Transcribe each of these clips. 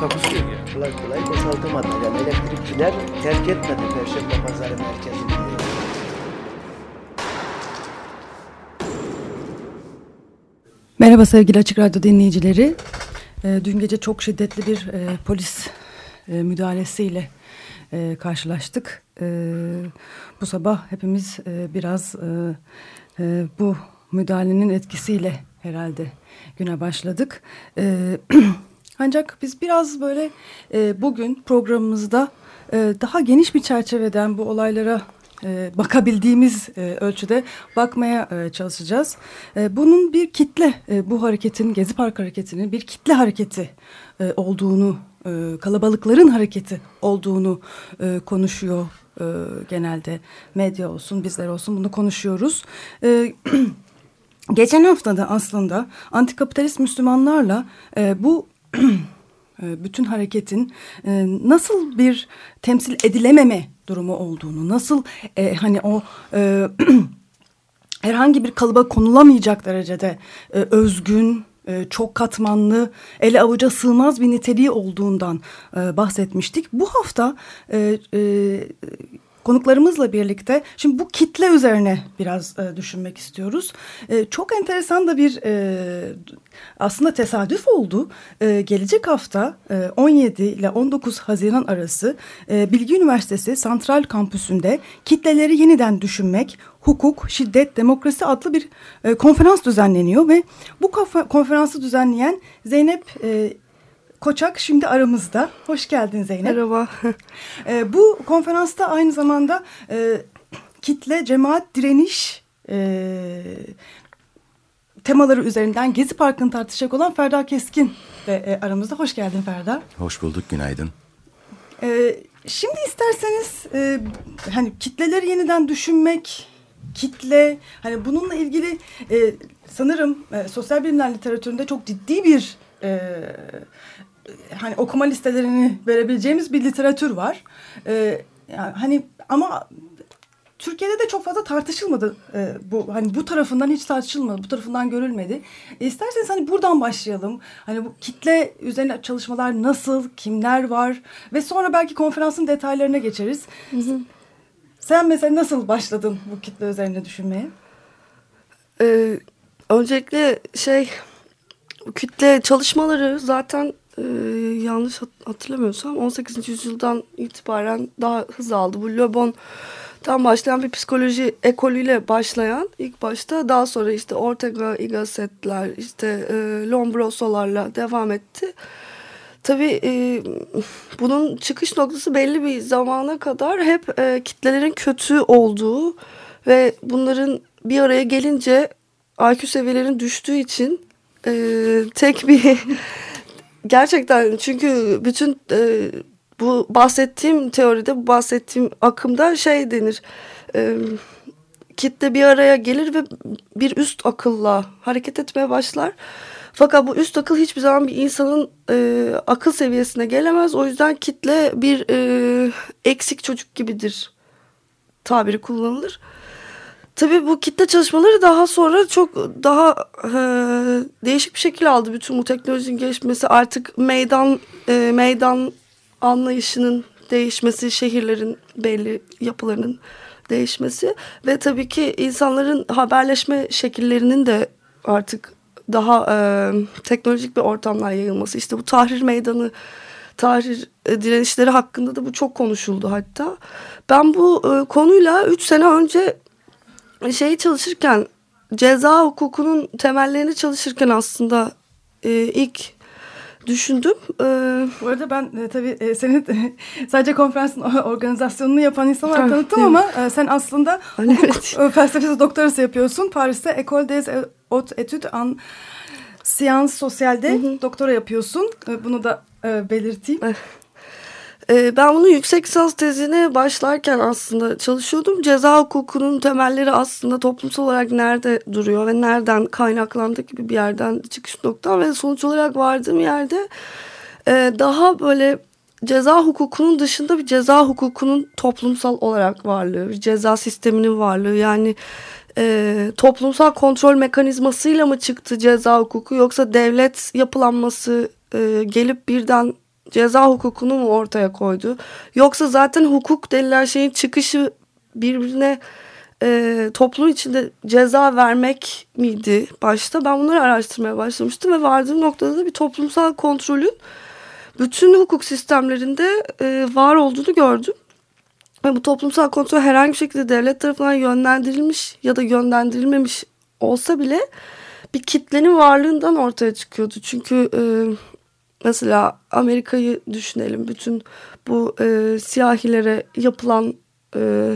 Takusuyor ya. kolay kolay boşaltamadı. Yani elektrikçiler terk etmedi Perşembe Pazarı merkezini. Merhaba sevgili Açık Radyo dinleyicileri. Ee, dün gece çok şiddetli bir e, polis e, müdahalesiyle e, karşılaştık. E, bu sabah hepimiz e, biraz e, e, bu müdahalenin etkisiyle herhalde güne başladık. E, ancak biz biraz böyle e, bugün programımızda e, daha geniş bir çerçeveden bu olaylara e, bakabildiğimiz e, ölçüde bakmaya e, çalışacağız. E, bunun bir kitle, e, bu hareketin, Gezi Park hareketinin bir kitle hareketi e, olduğunu, e, kalabalıkların hareketi olduğunu e, konuşuyor e, genelde. Medya olsun, bizler olsun bunu konuşuyoruz. E, geçen hafta da aslında antikapitalist Müslümanlarla e, bu bütün hareketin e, nasıl bir temsil edilememe durumu olduğunu, nasıl e, hani o e, herhangi bir kalıba konulamayacak derecede özgün, çok katmanlı, ele avuca sığmaz bir niteliği olduğundan bahsetmiştik. Bu hafta konuklarımızla birlikte şimdi bu kitle üzerine biraz e, düşünmek istiyoruz. E, çok enteresan da bir e, aslında tesadüf oldu. E, gelecek hafta e, 17 ile 19 Haziran arası e, Bilgi Üniversitesi Santral Kampüsü'nde kitleleri yeniden düşünmek, hukuk, şiddet, demokrasi adlı bir e, konferans düzenleniyor ve bu konferansı düzenleyen Zeynep e, Koçak şimdi aramızda. Hoş geldin Zeynep. Merhaba. e, bu konferansta aynı zamanda e, kitle, cemaat, direniş e, temaları üzerinden Gezi Parkı'nı tartışacak olan Ferda Keskin de e, aramızda. Hoş geldin Ferda. Hoş bulduk, günaydın. E, şimdi isterseniz e, hani kitleleri yeniden düşünmek, kitle, hani bununla ilgili e, sanırım e, sosyal bilimler literatüründe çok ciddi bir e, hani okuma listelerini verebileceğimiz bir literatür var. E, yani hani ama Türkiye'de de çok fazla tartışılmadı e, bu hani bu tarafından hiç tartışılmadı bu tarafından görülmedi. E, isterseniz hani buradan başlayalım. Hani bu kitle üzerine çalışmalar nasıl, kimler var ve sonra belki konferansın detaylarına geçeriz. Hı hı. Sen mesela nasıl başladın bu kitle üzerine düşünmeye? Ee, öncelikle şey kütle çalışmaları zaten e, yanlış hatırlamıyorsam 18. yüzyıldan itibaren daha hız aldı. Bu Le Bon'dan başlayan bir psikoloji ekolüyle başlayan ilk başta daha sonra işte Ortega y Gasset'ler işte e, Lombroso'larla devam etti. Tabii e, bunun çıkış noktası belli bir zamana kadar hep e, kitlelerin kötü olduğu ve bunların bir araya gelince IQ seviyelerinin düştüğü için e, tek bir gerçekten çünkü bütün e, bu bahsettiğim teoride bu bahsettiğim akımda şey denir e, kitle bir araya gelir ve bir üst akılla hareket etmeye başlar. Fakat bu üst akıl hiçbir zaman bir insanın e, akıl seviyesine gelemez. O yüzden kitle bir e, eksik çocuk gibidir tabiri kullanılır. Tabii bu kitle çalışmaları daha sonra çok daha e, değişik bir şekil aldı. Bütün bu teknolojinin gelişmesi artık meydan e, meydan anlayışının değişmesi, şehirlerin belli yapılarının değişmesi ve tabii ki insanların haberleşme şekillerinin de artık daha e, teknolojik bir ortamlar yayılması. İşte bu tahrir meydanı, tahrir e, direnişleri hakkında da bu çok konuşuldu hatta. Ben bu e, konuyla üç sene önce şeyi çalışırken ceza hukukunun temellerini çalışırken aslında e, ilk düşündüm. Ee, Bu arada ben e, tabii e, senin e, sadece konferansın organizasyonunu yapan insanlar tanıttım ama e, sen aslında hukuk evet. felsefesi doktorası yapıyorsun. Paris'te École des Hautes Études en Sciences Social'de doktora yapıyorsun. E, bunu da e, belirteyim. E, ben bunu yüksek lisans tezine başlarken aslında çalışıyordum. Ceza hukukunun temelleri aslında toplumsal olarak nerede duruyor ve nereden kaynaklandı gibi bir yerden çıkış noktam ve sonuç olarak vardığım yerde e, daha böyle ceza hukukunun dışında bir ceza hukukunun toplumsal olarak varlığı, bir ceza sisteminin varlığı yani e, toplumsal kontrol mekanizmasıyla mı çıktı ceza hukuku yoksa devlet yapılanması e, gelip birden ceza hukukunu mu ortaya koydu? Yoksa zaten hukuk denilen şeyin çıkışı birbirine e, toplum içinde ceza vermek miydi başta? Ben bunları araştırmaya başlamıştım ve vardığım noktada da bir toplumsal kontrolün bütün hukuk sistemlerinde e, var olduğunu gördüm. Ve bu toplumsal kontrol herhangi bir şekilde devlet tarafından yönlendirilmiş ya da yönlendirilmemiş olsa bile bir kitlenin varlığından ortaya çıkıyordu. Çünkü e, mesela Amerika'yı düşünelim. Bütün bu e, siyahilere yapılan e,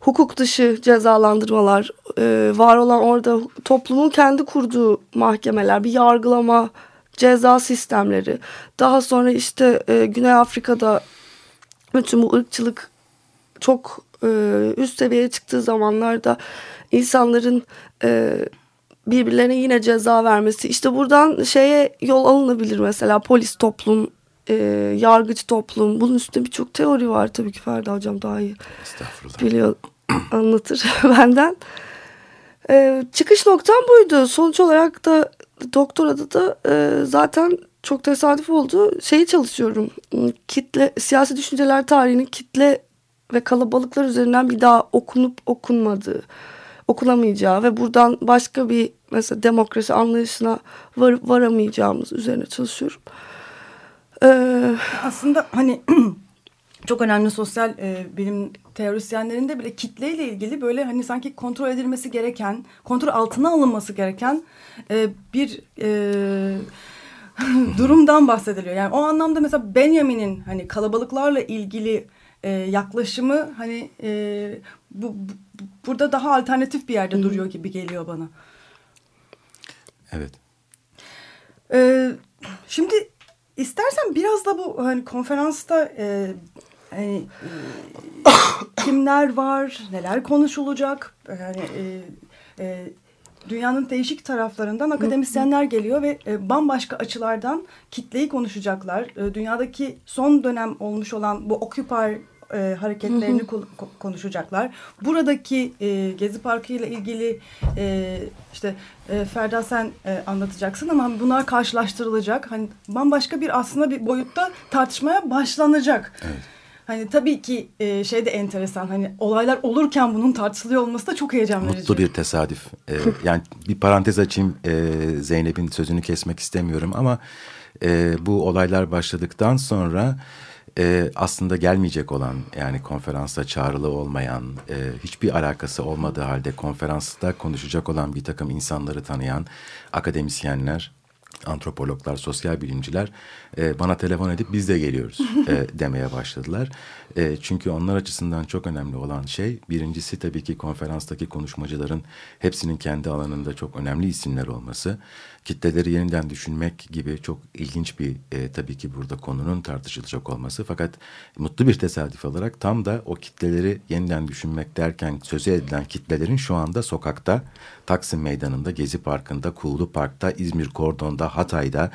hukuk dışı cezalandırmalar, e, var olan orada toplumun kendi kurduğu mahkemeler, bir yargılama, ceza sistemleri. Daha sonra işte e, Güney Afrika'da bütün bu ırkçılık çok e, üst seviyeye çıktığı zamanlarda insanların e, birbirlerine yine ceza vermesi. İşte buradan şeye yol alınabilir mesela polis toplum, e, yargıç toplum. Bunun üstünde birçok teori var tabii ki Ferda Hocam daha iyi biliyor, anlatır benden. E, çıkış noktam buydu. Sonuç olarak da doktorada da e, zaten çok tesadüf oldu. Şeyi çalışıyorum. Kitle, siyasi düşünceler tarihinin kitle ve kalabalıklar üzerinden bir daha okunup okunmadığı, okunamayacağı ve buradan başka bir mesela demokrasi anlayışına var, varamayacağımız üzerine çalışıyorum. Ee, Aslında hani çok önemli sosyal e, bilim teorisyenlerinde bile kitleyle ilgili böyle hani sanki kontrol edilmesi gereken, kontrol altına alınması gereken e, bir e, durumdan bahsediliyor. Yani o anlamda mesela Benjamin'in hani kalabalıklarla ilgili e, yaklaşımı hani e, bu, bu burada daha alternatif bir yerde Hı duruyor gibi geliyor bana. Evet. E, şimdi istersen biraz da bu hani konferansta e, hani e, kimler var, neler konuşulacak, yani e, e, dünyanın değişik taraflarından akademisyenler geliyor ve e, bambaşka açılardan kitleyi konuşacaklar. E, dünyadaki son dönem olmuş olan bu Occupy e, hareketlerini ko konuşacaklar. Buradaki e, Gezi Parkı ile ilgili e, işte e, Ferda sen e, anlatacaksın ama bunlar karşılaştırılacak. Hani bambaşka bir aslında bir boyutta tartışmaya başlanacak. Evet. Hani tabii ki e, şey de enteresan hani olaylar olurken bunun tartışılıyor olması da çok heyecan verici. Mutlu bir tesadüf. Ee, yani bir parantez açayım e, Zeynep'in sözünü kesmek istemiyorum ama e, bu olaylar başladıktan sonra e, aslında gelmeyecek olan yani konferansa çağrılı olmayan e, hiçbir alakası olmadığı halde konferansta konuşacak olan bir takım insanları tanıyan akademisyenler antropologlar, sosyal bilimciler e, bana telefon edip biz de geliyoruz e, demeye başladılar. E, çünkü onlar açısından çok önemli olan şey birincisi tabii ki konferanstaki konuşmacıların hepsinin kendi alanında çok önemli isimler olması. Kitleleri yeniden düşünmek gibi çok ilginç bir e, tabii ki burada konunun tartışılacak olması. Fakat mutlu bir tesadüf olarak tam da o kitleleri yeniden düşünmek derken sözü edilen kitlelerin şu anda sokakta, Taksim Meydanı'nda, Gezi Parkı'nda, Kuğulu Park'ta, İzmir Kordon'da, Hatay'da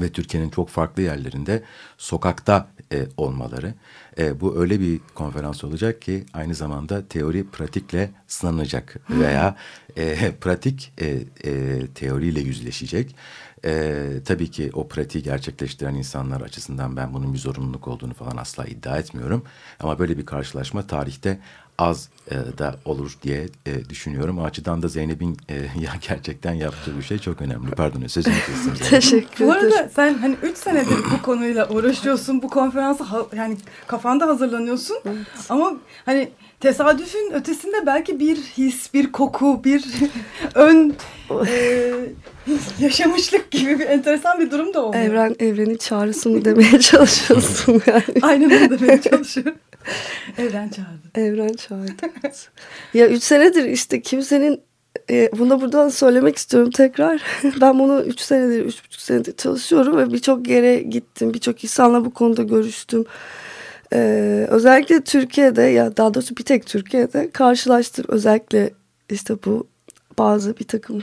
ve Türkiye'nin çok farklı yerlerinde sokakta e, olmaları. E, bu öyle bir konferans olacak ki aynı zamanda teori pratikle sınanacak veya e, pratik e, e, teoriyle yüzleşecek. E, tabii ki o pratiği gerçekleştiren insanlar açısından ben bunun bir zorunluluk olduğunu falan asla iddia etmiyorum. Ama böyle bir karşılaşma tarihte az e, da olur diye e, düşünüyorum. O açıdan da Zeynep'in e, ya gerçekten yaptığı bir şey çok önemli. Pardon sözünü kestim. Teşekkür ederim. Bu arada sen hani üç senedir bu konuyla uğraşıyorsun. Bu konferansa yani kafanda hazırlanıyorsun. Evet. Ama hani tesadüfün ötesinde belki bir his, bir koku, bir ön e, yaşamışlık gibi bir enteresan bir durum da oluyor. Evren, evrenin çağrısı mı demeye çalışıyorsun yani. Aynen öyle demeye çalışıyorum. Evren çağırdı. Evren çağırdı. ya üç senedir işte kimsenin e, bunu da buradan söylemek istiyorum tekrar. ben bunu 3 senedir, 3,5 senedir çalışıyorum ve birçok yere gittim. Birçok insanla bu konuda görüştüm. Ee, özellikle Türkiye'de ya daha doğrusu bir tek Türkiye'de karşılaştım. Özellikle işte bu bazı bir takım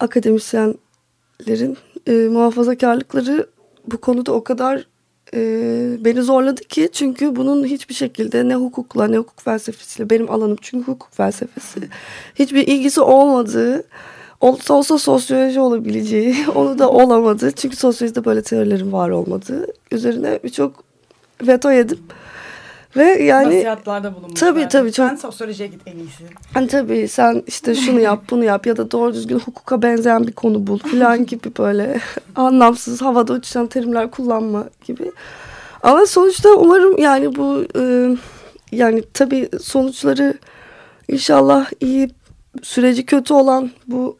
akademisyenlerin e, muhafazakarlıkları bu konuda o kadar e, beni zorladı ki çünkü bunun hiçbir şekilde ne hukukla ne hukuk felsefesiyle benim alanım çünkü hukuk felsefesi hiçbir ilgisi olmadığı olsa olsa sosyoloji olabileceği onu da olamadı çünkü sosyolojide böyle teorilerin var olmadığı üzerine birçok veto yedim. Ve yani Nasihatlarda bulunmuş. Tabii, tabii, çok- Sen sosyolojiye git en iyisi. hani tabii sen işte şunu yap bunu yap ya da doğru düzgün hukuka benzeyen bir konu bul falan gibi böyle anlamsız havada uçuşan terimler kullanma gibi. Ama sonuçta umarım yani bu e, yani tabii sonuçları inşallah iyi süreci kötü olan bu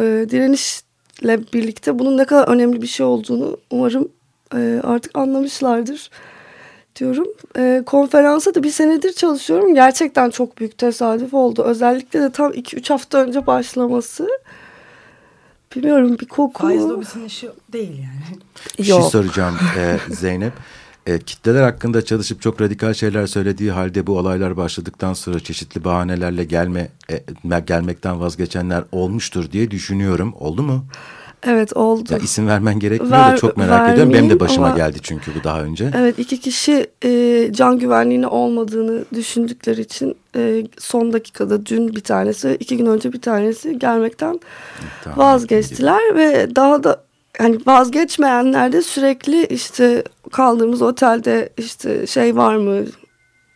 e, direnişle birlikte bunun ne kadar önemli bir şey olduğunu umarım e, artık anlamışlardır diyorum. E, konferansa da bir senedir çalışıyorum. Gerçekten çok büyük tesadüf oldu. Özellikle de tam 2-3 hafta önce başlaması. Bilmiyorum bir koku Faiz lobisinin işi değil yani. Bir şey soracağım e, Zeynep. E, kitleler hakkında çalışıp çok radikal şeyler söylediği halde bu olaylar başladıktan sonra çeşitli bahanelerle gelme e, gelmekten vazgeçenler olmuştur diye düşünüyorum. Oldu mu? Evet oldu. Ya isim vermen gerekmiyor Ver- da çok merak ediyorum. Benim de başıma ama- geldi çünkü bu daha önce. Evet iki kişi e, can güvenliğine olmadığını düşündükleri için e, son dakikada dün bir tanesi iki gün önce bir tanesi gelmekten Tamam. vazgeçtiler ve daha da hani vazgeçmeyenler de sürekli işte kaldığımız otelde işte şey var mı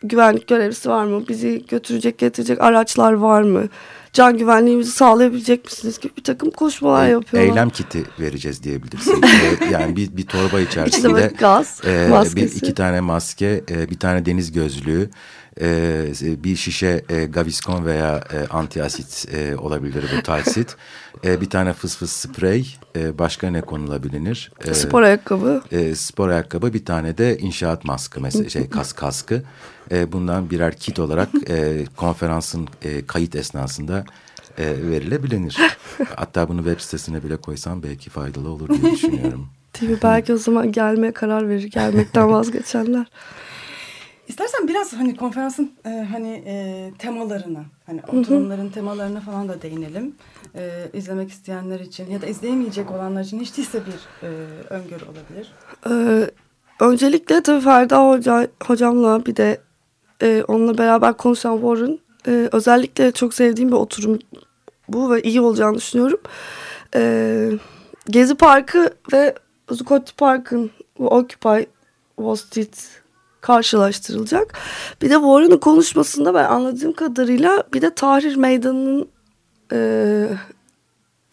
güvenlik görevlisi var mı bizi götürecek getirecek araçlar var mı can güvenliğimizi sağlayabilecek misiniz gibi bir takım koşmalar E, yapıyorlar. Eylem kiti vereceğiz diyebilirsin. E, yani bir, bir torba içerisinde böyle gaz e, bir iki tane maske, e, bir tane deniz gözlüğü, e, bir şişe e, Gaviscon veya e, antiasit e, olabilir bu talsit. E, bir tane fıs fıs sprey, e, başka ne konulabilir? E, Spor ayakkabı. e, spor ayakkabı, bir tane de inşaat maskı mesela şey kas kaskı. E, bundan birer kit olarak e, konferansın e, kayıt esnasında e, verilebilir. Hatta bunu web sitesine bile koysam belki faydalı olur diye düşünüyorum. Mi? Belki o zaman gelmeye karar verir. Gelmekten vazgeçenler. İstersen biraz hani konferansın e, hani e, temalarına, hani oturumların temalarına falan da değinelim. E, izlemek isteyenler için ya da izleyemeyecek olanlar için hiç değilse bir e, öngörü olabilir. Ee, öncelikle tabii Ferda Hoca, hocamla bir de e, onunla beraber konuşan Warren e, özellikle çok sevdiğim bir oturum bu ve iyi olacağını düşünüyorum. Ee, Gezi Parkı ve Zuccotti Park'ın Occupy Wall Street karşılaştırılacak. Bir de Warren'ın konuşmasında ben anladığım kadarıyla bir de Tahrir Meydanı'nın e,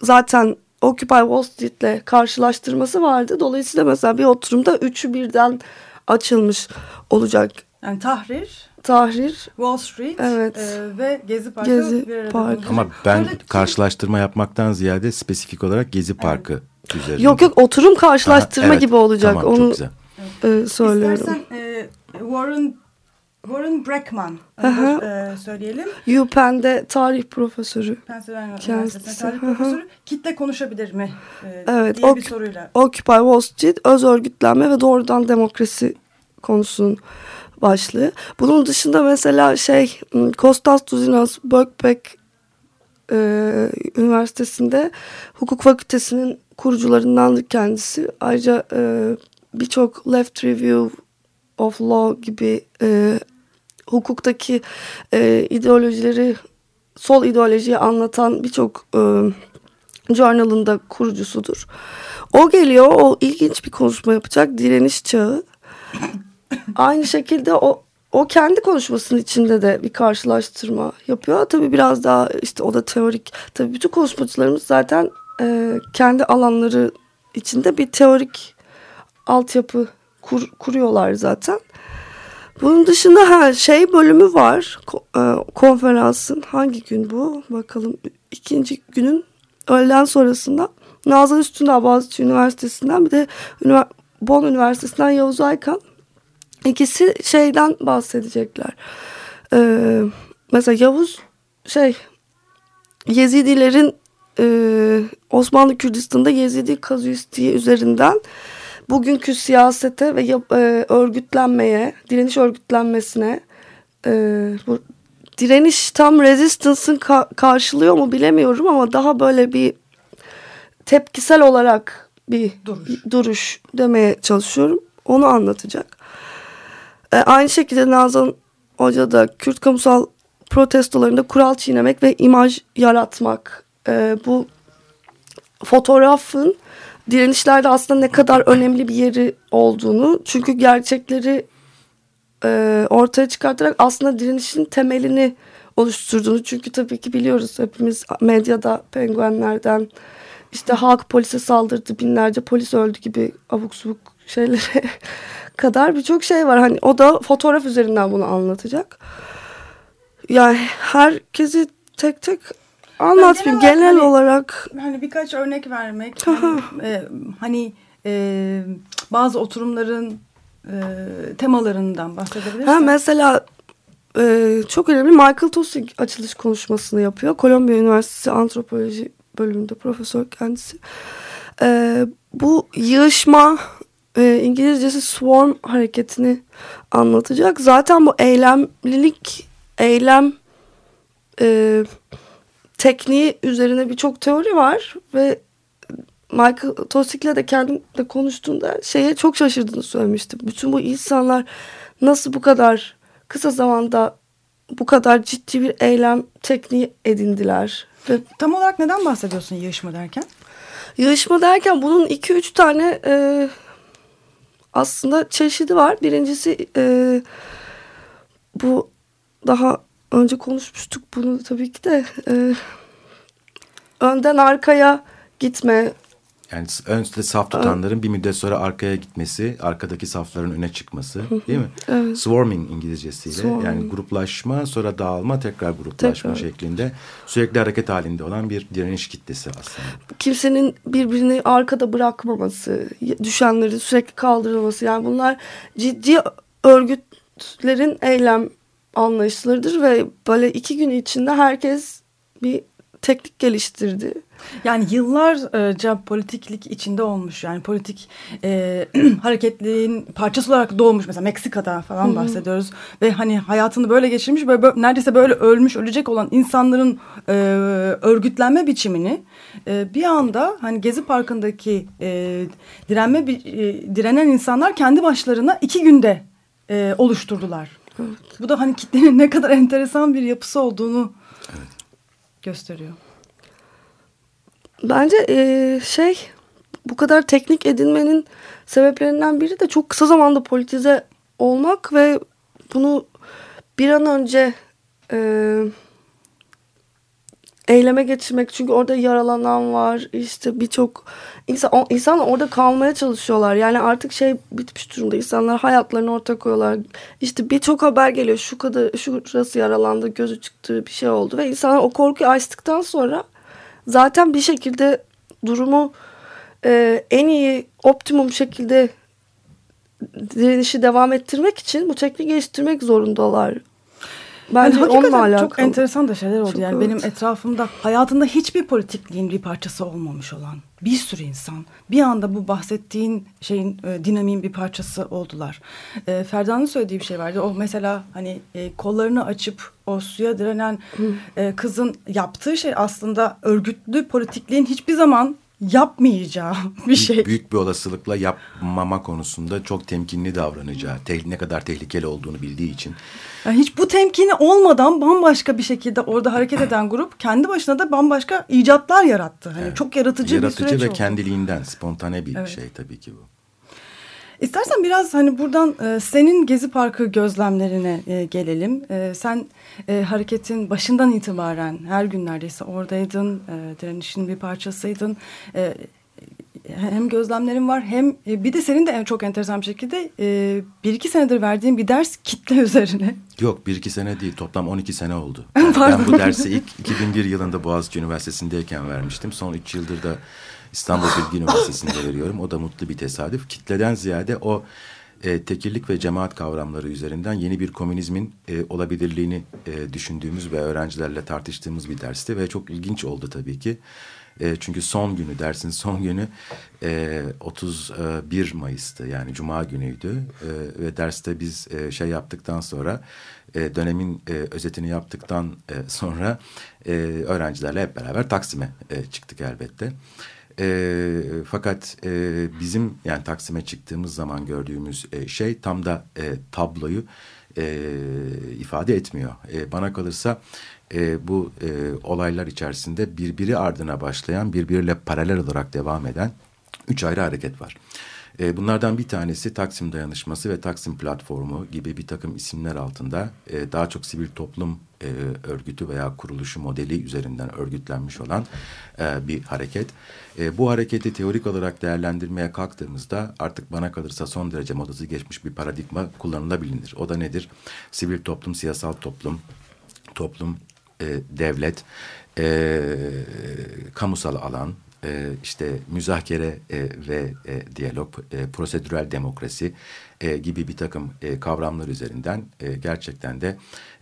zaten Occupy Wall Street'le karşılaştırması vardı. Dolayısıyla mesela bir oturumda üçü birden açılmış olacak. Yani Tahrir, Tahrir, Wall Street Evet. e, ve Gezi Parkı Gezi bir arada Parkı. bulunacak. Ama ben Şöyle- karşılaştırma yapmaktan ziyade spesifik olarak Gezi Parkı üzerinde. yok yok oturum karşılaştırma Aha, evet, gibi olacak. Tamam, çok Onu güzel. e, söylüyorum. İstersen e, Warren Warren Breckman Aha. e, söyleyelim. UPenn'de tarih profesörü. Pennsylvania Üniversitesi'nde tarih hı hı. profesörü. Kitle konuşabilir mi? E, Evet, diye bir soruyla. Occupy Wall Street, öz örgütlenme ve doğrudan demokrasi konusunun başlığı. Bunun dışında mesela şey m, Kostas Tuzinas Birkbeck e, Üniversitesi'nde hukuk fakültesinin kurucularındandır kendisi. Ayrıca e, birçok Left Review of Law gibi e, hukuktaki e, ideolojileri sol ideolojiyi anlatan birçok e, journal'ın da kurucusudur. O geliyor, o ilginç bir konuşma yapacak. Direniş çağı. Aynı şekilde o o kendi konuşmasının içinde de bir karşılaştırma yapıyor. Tabii biraz daha işte o da teorik. Tabii bütün konuşmacılarımız zaten e, kendi alanları içinde bir teorik altyapı kur, kuruyorlar zaten. Bunun dışında ha, şey bölümü var e, konferansın. Hangi gün bu? Bakalım ikinci günün öğleden sonrasında Nazan Üstündağ Boğaziçi Üniversitesi'nden bir de Bonn Üniversitesi'nden Yavuz Aykan. İkisi şeyden bahsedecekler. Ee, mesela Yavuz şey Yezidilerin e, Osmanlı Kürdistan'da Yezidi kazuistiği üzerinden bugünkü siyasete ve yap, e, örgütlenmeye, direniş örgütlenmesine e, bu direniş tam resistance'ın ka karşılıyor mu bilemiyorum ama daha böyle bir tepkisel olarak bir Duruş. duruş demeye çalışıyorum. Onu anlatacak. E, aynı şekilde Nazan Hoca da Kürt kamusal protestolarında kural çiğnemek ve imaj yaratmak. E, bu fotoğrafın direnişlerde aslında ne kadar önemli bir yeri olduğunu çünkü gerçekleri e, ortaya çıkartarak aslında direnişin temelini oluşturduğunu çünkü tabii ki biliyoruz hepimiz medyada penguenlerden işte halk polise saldırdı binlerce polis öldü gibi abuk subuk şeylere kadar birçok şey var. Hani o da fotoğraf üzerinden bunu anlatacak. Yani herkesi tek tek anlatmayayım. genel Genel, olarak hani- olarak Hani birkaç örnek vermek. hani, e, hani e, bazı oturumların e, temalarından bahsedebilirsin. ha, mesela e, çok önemli Michael Tosig açılış konuşmasını yapıyor. Kolombiya Üniversitesi Antropoloji bölümünde profesör kendisi. E, bu yığışma e, İngilizcesi swarm hareketini anlatacak. Zaten bu eylemlilik, eylem e, tekniği üzerine birçok teori var ve Michael Tosik'le de kendim de konuştuğunda şeye çok şaşırdığını söylemiştim. Bütün bu insanlar nasıl bu kadar kısa zamanda bu kadar ciddi bir eylem tekniği edindiler. Ve Tam olarak neden bahsediyorsun yığışma derken? Yığışma derken bunun iki üç tane e, aslında çeşidi var. Birincisi e, bu daha önce konuşmuştuk bunu tabii ki de e, önden arkaya gitme. Yani önde saf tutanların bir müddet sonra arkaya gitmesi, arkadaki safların öne çıkması değil mi? Evet. Swarming İngilizcesiyle Swarming. yani gruplaşma sonra dağılma tekrar gruplaşma Tekrar. şeklinde sürekli hareket halinde olan bir direniş kitlesi aslında. Kimsenin birbirini arkada bırakmaması, düşenleri sürekli kaldırılması. Yani bunlar ciddi örgütlerin eylem anlayışlarıdır ve böyle iki gün içinde herkes bir teknik geliştirdi. Yani yıllarca politiklik içinde olmuş yani politik e, hareketliğin parçası olarak doğmuş mesela Meksika'da falan bahsediyoruz ve hani hayatını böyle geçirmiş böyle, böyle neredeyse böyle ölmüş ölecek olan insanların e, örgütlenme biçimini e, bir anda hani Gezi Parkı'ndaki e, direnme e, direnen insanlar kendi başlarına iki günde e, oluşturdular. Bu da hani kitlenin ne kadar enteresan bir yapısı olduğunu gösteriyor. Bence eee, şey bu kadar teknik edinmenin sebeplerinden biri de çok kısa zamanda politize olmak ve bunu bir an önce eee, eyleme geçirmek. Çünkü orada yaralanan var işte birçok insan, insanlar orada kalmaya çalışıyorlar. Yani artık şey bitmiş durumda. İnsanlar hayatlarını ortaya koyuyorlar. İşte birçok haber geliyor. Şu kadar şurası yaralandı, gözü çıktı bir şey oldu ve insanlar o korkuyu açtıktan sonra zaten bir şekilde durumu e, en iyi optimum şekilde direnişi devam ettirmek için bu tekniği geliştirmek zorundalar. Bence Yani onunla alakalı. Çok enteresan da şeyler oldu. Çok yani evet. benim etrafımda hayatında hiçbir politikliğin bir parçası olmamış olan bir sürü insan bir anda bu bahsettiğin şeyin e, dinamiğin bir parçası oldular. E, Ferda'nın söylediği bir şey vardı. O mesela hani e, kollarını açıp o suya direnen e, kızın yaptığı şey aslında örgütlü politikliğin hiçbir zaman yapmayacağı bir şey. Büyük bir olasılıkla yapmama konusunda çok temkinli davranacağı, te- ne kadar tehlikeli olduğunu bildiği için. Yani hiç bu temkini olmadan bambaşka bir şekilde orada hareket eden grup kendi başına da bambaşka icatlar yarattı. Hani çok yaratıcı, Yaratıcı bir süreç ve oldu. kendiliğinden spontane bir Evet. şey tabii ki bu. İstersen biraz hani buradan e, senin Gezi Parkı gözlemlerine e, gelelim. E, sen e, hareketin başından itibaren her gün neredeyse oradaydın, e, direnişin bir parçasıydın. E, hem gözlemlerin var hem e, bir de senin de en çok enteresan bir şekilde e, bir iki senedir verdiğin bir ders kitle üzerine. Yok bir iki sene değil toplam 12 sene oldu. Pardon. ben bu dersi ilk 2001 yılında Boğaziçi Üniversitesi'ndeyken vermiştim. Son 3 yıldır da İstanbul Bilgi Üniversitesi'nde veriyorum. O da mutlu bir tesadüf. Kitleden ziyade o e, tekillik ve cemaat kavramları üzerinden yeni bir komünizmin e, olabilirliğini e, düşündüğümüz ve öğrencilerle tartıştığımız bir dersti ve çok ilginç oldu tabii ki. E, çünkü son günü dersin son günü e, 31 Mayıs'tı yani Cuma günüydü e, ve derste biz e, şey yaptıktan sonra e, dönemin e, özetini yaptıktan e, sonra e, öğrencilerle hep beraber Taksim'e e, çıktık elbette. E, fakat e, bizim yani Taksim'e çıktığımız zaman gördüğümüz e, şey tam da e, tabloyu e, ifade etmiyor. E, bana kalırsa e, bu e, olaylar içerisinde birbiri ardına başlayan, birbiriyle paralel olarak devam eden üç ayrı hareket var. E, bunlardan bir tanesi Taksim Dayanışması ve Taksim Platformu gibi bir takım isimler altında e, daha çok sivil toplum e, örgütü veya kuruluşu modeli üzerinden örgütlenmiş olan e, bir hareket. E, bu hareketi teorik olarak değerlendirmeye kalktığımızda artık bana kalırsa son derece modası geçmiş bir paradigma kullanılabilir. O da nedir? Sivil toplum, siyasal toplum, toplum, e, devlet, e, kamusal alan, e, işte müzakere e, ve e, diyalog, e, prosedürel demokrasi e, gibi bir takım e, kavramlar üzerinden e, gerçekten de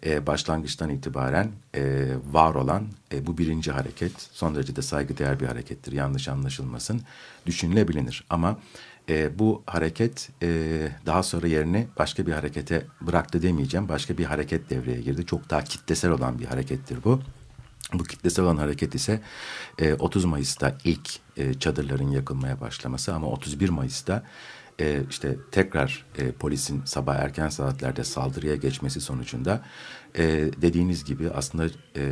e, başlangıçtan itibaren e, var olan e, bu birinci hareket son derece de saygıdeğer bir harekettir. Yanlış anlaşılmasın düşünülebilir ama e, bu hareket e, daha sonra yerini başka bir harekete bıraktı demeyeceğim. Başka bir hareket devreye girdi. Çok daha kitlesel olan bir harekettir bu. Bu kitlesel olan hareket ise e, 30 Mayıs'ta ilk e, çadırların yakılmaya başlaması ama 31 Mayıs'ta e, işte tekrar e, polisin sabah erken saatlerde saldırıya geçmesi sonucunda e, dediğiniz gibi aslında e,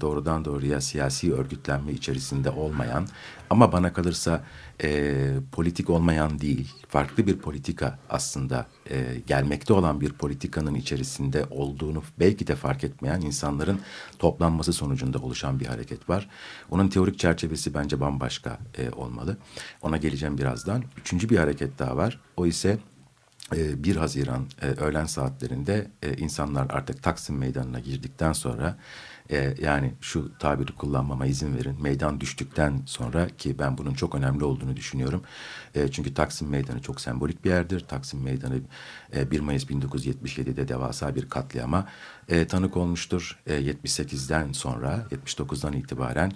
doğrudan doğruya siyasi örgütlenme içerisinde olmayan ama bana kalırsa e, politik olmayan değil, farklı bir politika aslında e, gelmekte olan bir politikanın içerisinde olduğunu belki de fark etmeyen insanların toplanması sonucunda oluşan bir hareket var. Onun teorik çerçevesi bence bambaşka e, olmalı. Ona geleceğim birazdan. Üçüncü bir hareket daha var. O ise 1 Haziran öğlen saatlerinde insanlar artık Taksim Meydanı'na girdikten sonra e, yani şu tabiri kullanmama izin verin. Meydan düştükten sonra ki ben bunun çok önemli olduğunu düşünüyorum. E, çünkü Taksim Meydanı çok sembolik bir yerdir. Taksim Meydanı e, 1 Mayıs 1977'de devasa bir katliama e, tanık olmuştur. E, 78'den sonra 79'dan itibaren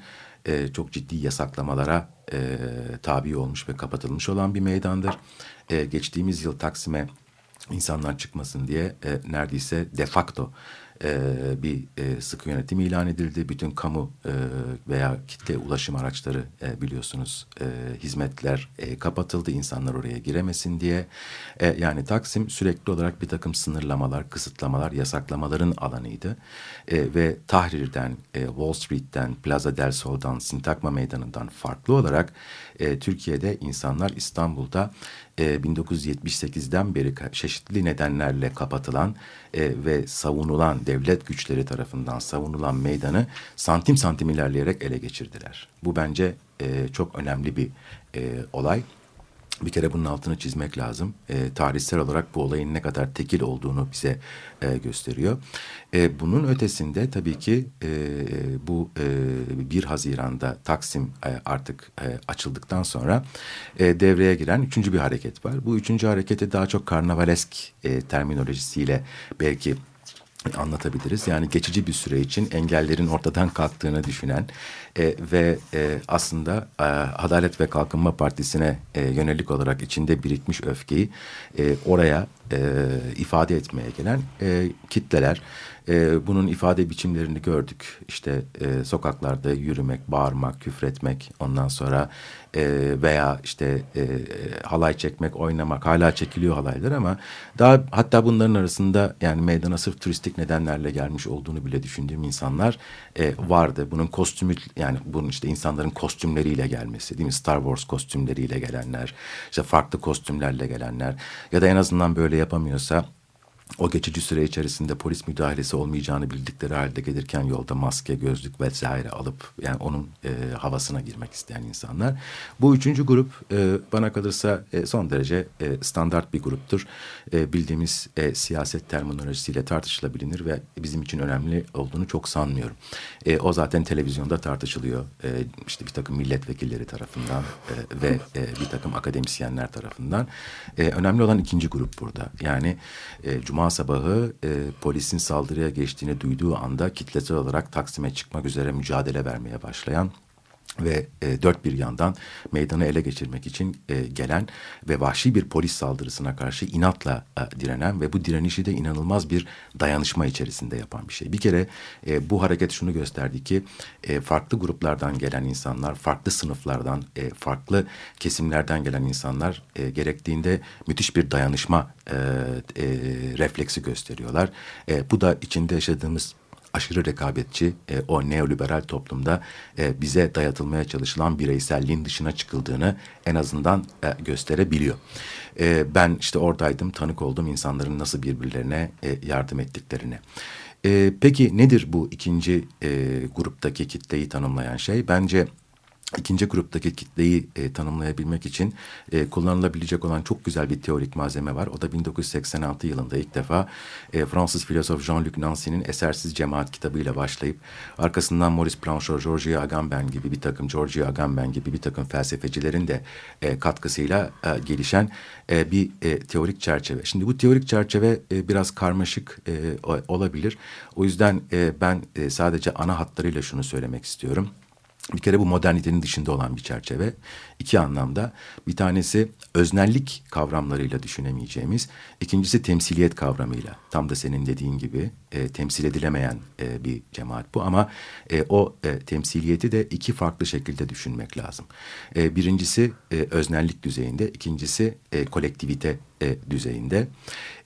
e, çok ciddi yasaklamalara e, tabi olmuş ve kapatılmış olan bir meydandır. E, geçtiğimiz yıl Taksim'e insanlar çıkmasın diye e, neredeyse de facto e, bir e, sıkı yönetim ilan edildi. Bütün kamu e, veya kitle ulaşım araçları e, biliyorsunuz e, hizmetler e, kapatıldı. İnsanlar oraya giremesin diye. E, yani Taksim sürekli olarak bir takım sınırlamalar, kısıtlamalar, yasaklamaların alanıydı. E, ve Tahrir'den, e, Wall Street'ten, Plaza del Sol'dan, Sintakma Meydanı'ndan farklı olarak e, Türkiye'de insanlar İstanbul'da e, 1978'den beri çeşitli nedenlerle kapatılan e, ve savunulan devlet güçleri tarafından savunulan meydanı santim santim ilerleyerek ele geçirdiler. Bu bence e, çok önemli bir e, olay. Bir kere bunun altını çizmek lazım. E, tarihsel olarak bu olayın ne kadar tekil olduğunu bize e, gösteriyor. E, bunun ötesinde tabii ki e, bu e, 1 Haziran'da Taksim e, artık e, açıldıktan sonra e, devreye giren üçüncü bir hareket var. Bu üçüncü hareketi daha çok karnavalesk e, terminolojisiyle belki anlatabiliriz. Yani geçici bir süre için engellerin ortadan kalktığını düşünen e, ve e, aslında e, Adalet ve Kalkınma Partisi'ne e, yönelik olarak içinde birikmiş öfkeyi e, oraya e, ifade etmeye gelen e, kitleler. E, bunun ifade biçimlerini gördük. İşte e, sokaklarda yürümek, bağırmak, küfretmek, ondan sonra e, veya işte e, halay çekmek, oynamak. Hala çekiliyor halaylar ama daha hatta bunların arasında yani meydana sırf turistik nedenlerle gelmiş olduğunu bile düşündüğüm insanlar e, vardı. Bunun kostümü yani bunun işte insanların kostümleriyle gelmesi değil mi? Star Wars kostümleriyle gelenler, işte farklı kostümlerle gelenler ya da en azından böyle yapamıyorsa o geçici süre içerisinde polis müdahalesi olmayacağını bildikleri halde gelirken yolda maske, gözlük vesaire alıp yani onun e, havasına girmek isteyen insanlar. Bu üçüncü grup e, bana kalırsa e, son derece e, standart bir gruptur. E, bildiğimiz e, siyaset terminolojisiyle tartışılabilir ve bizim için önemli olduğunu çok sanmıyorum. E, o zaten televizyonda tartışılıyor. E, işte bir takım milletvekilleri tarafından e, ve e, bir takım akademisyenler tarafından. E, önemli olan ikinci grup burada. Yani e, Cuma sabahı e, polisin saldırıya geçtiğini duyduğu anda kitlesel olarak Taksim'e çıkmak üzere mücadele vermeye başlayan ve e, dört bir yandan meydanı ele geçirmek için e, gelen ve vahşi bir polis saldırısına karşı inatla e, direnen ve bu direnişi de inanılmaz bir dayanışma içerisinde yapan bir şey. Bir kere e, bu hareket şunu gösterdi ki e, farklı gruplardan gelen insanlar, farklı sınıflardan, e, farklı kesimlerden gelen insanlar e, gerektiğinde müthiş bir dayanışma e, e, refleksi gösteriyorlar. E, bu da içinde yaşadığımız aşırı rekabetçi e, o neoliberal toplumda e, bize dayatılmaya çalışılan bireyselliğin dışına çıkıldığını en azından e, gösterebiliyor. E, ben işte oradaydım, tanık oldum insanların nasıl birbirlerine e, yardım ettiklerini. E, peki nedir bu ikinci e, gruptaki kitleyi tanımlayan şey? Bence ikinci gruptaki kitleyi e, tanımlayabilmek için e, kullanılabilecek olan çok güzel bir teorik malzeme var. O da 1986 yılında ilk defa e, Fransız filozof Jean-Luc Nancy'nin Esersiz Cemaat kitabıyla başlayıp arkasından Maurice Blanchot, Georges Agamben gibi bir takım Georges Agamben gibi bir takım felsefecilerin de e, katkısıyla e, gelişen e, bir e, teorik çerçeve. Şimdi bu teorik çerçeve e, biraz karmaşık e, olabilir. O yüzden e, ben e, sadece ana hatlarıyla şunu söylemek istiyorum. Bir kere bu modernitenin dışında olan bir çerçeve. İki anlamda. Bir tanesi öznellik kavramlarıyla düşünemeyeceğimiz. İkincisi temsiliyet kavramıyla. Tam da senin dediğin gibi e, temsil edilemeyen e, bir cemaat bu. Ama e, o e, temsiliyeti de iki farklı şekilde düşünmek lazım. E, birincisi e, öznellik düzeyinde. ikincisi e, kolektivite e, düzeyinde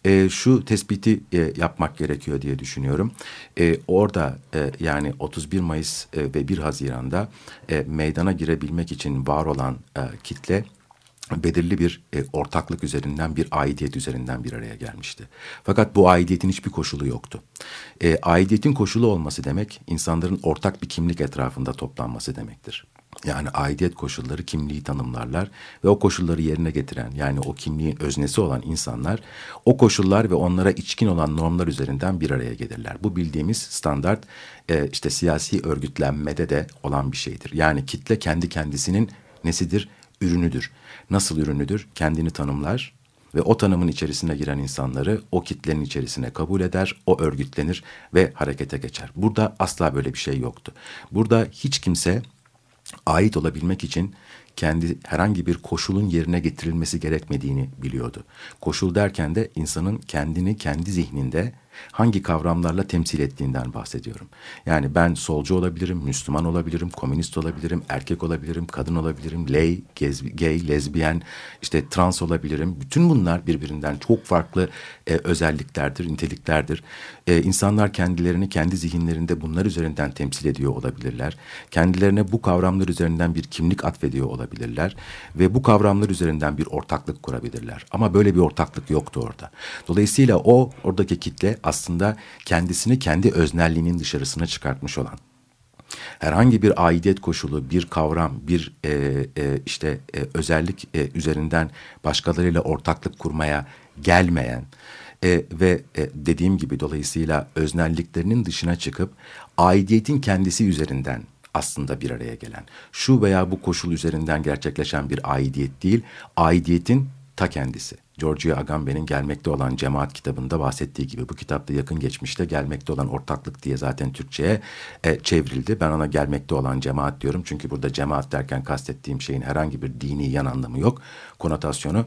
e, şu tespiti e, yapmak gerekiyor diye düşünüyorum. E, orada e, yani 31 Mayıs e, ve 1 Haziran'da e, meydana girebilmek için var olan e, kitle belirli bir e, ortaklık üzerinden bir aidiyet üzerinden bir araya gelmişti. Fakat bu aidiyetin hiçbir koşulu yoktu. E, aidiyetin koşulu olması demek insanların ortak bir kimlik etrafında toplanması demektir. Yani aidiyet koşulları kimliği tanımlarlar ve o koşulları yerine getiren yani o kimliğin öznesi olan insanlar o koşullar ve onlara içkin olan normlar üzerinden bir araya gelirler. Bu bildiğimiz standart e, işte siyasi örgütlenmede de olan bir şeydir. Yani kitle kendi kendisinin nesidir? Ürünüdür. Nasıl ürünüdür? Kendini tanımlar ve o tanımın içerisine giren insanları o kitlenin içerisine kabul eder, o örgütlenir ve harekete geçer. Burada asla böyle bir şey yoktu. Burada hiç kimse ait olabilmek için kendi herhangi bir koşulun yerine getirilmesi gerekmediğini biliyordu. Koşul derken de insanın kendini kendi zihninde hangi kavramlarla temsil ettiğinden bahsediyorum. Yani ben solcu olabilirim, Müslüman olabilirim, komünist olabilirim, erkek olabilirim, kadın olabilirim, lay, gay, lezbiyen, işte trans olabilirim. Bütün bunlar birbirinden çok farklı e, özelliklerdir, niteliklerdir. E, insanlar kendilerini kendi zihinlerinde bunlar üzerinden temsil ediyor olabilirler. Kendilerine bu kavramlar üzerinden bir kimlik atfediyor olabilirler ve bu kavramlar üzerinden bir ortaklık kurabilirler. Ama böyle bir ortaklık yoktu orada. Dolayısıyla o oradaki kitle aslında kendisini kendi öznelliğinin dışarısına çıkartmış olan herhangi bir aidiyet koşulu, bir kavram, bir e, e, işte e, özellik e, üzerinden başkalarıyla ortaklık kurmaya gelmeyen e, ve e, dediğim gibi dolayısıyla öznelliklerinin dışına çıkıp aidiyetin kendisi üzerinden aslında bir araya gelen, şu veya bu koşul üzerinden gerçekleşen bir aidiyet değil, aidiyetin ta kendisi. Giorgio Agamben'in gelmekte olan cemaat kitabında bahsettiği gibi bu kitapta yakın geçmişte gelmekte olan ortaklık diye zaten Türkçe'ye e, çevrildi. Ben ona gelmekte olan cemaat diyorum. Çünkü burada cemaat derken kastettiğim şeyin herhangi bir dini yan anlamı yok. Konotasyonu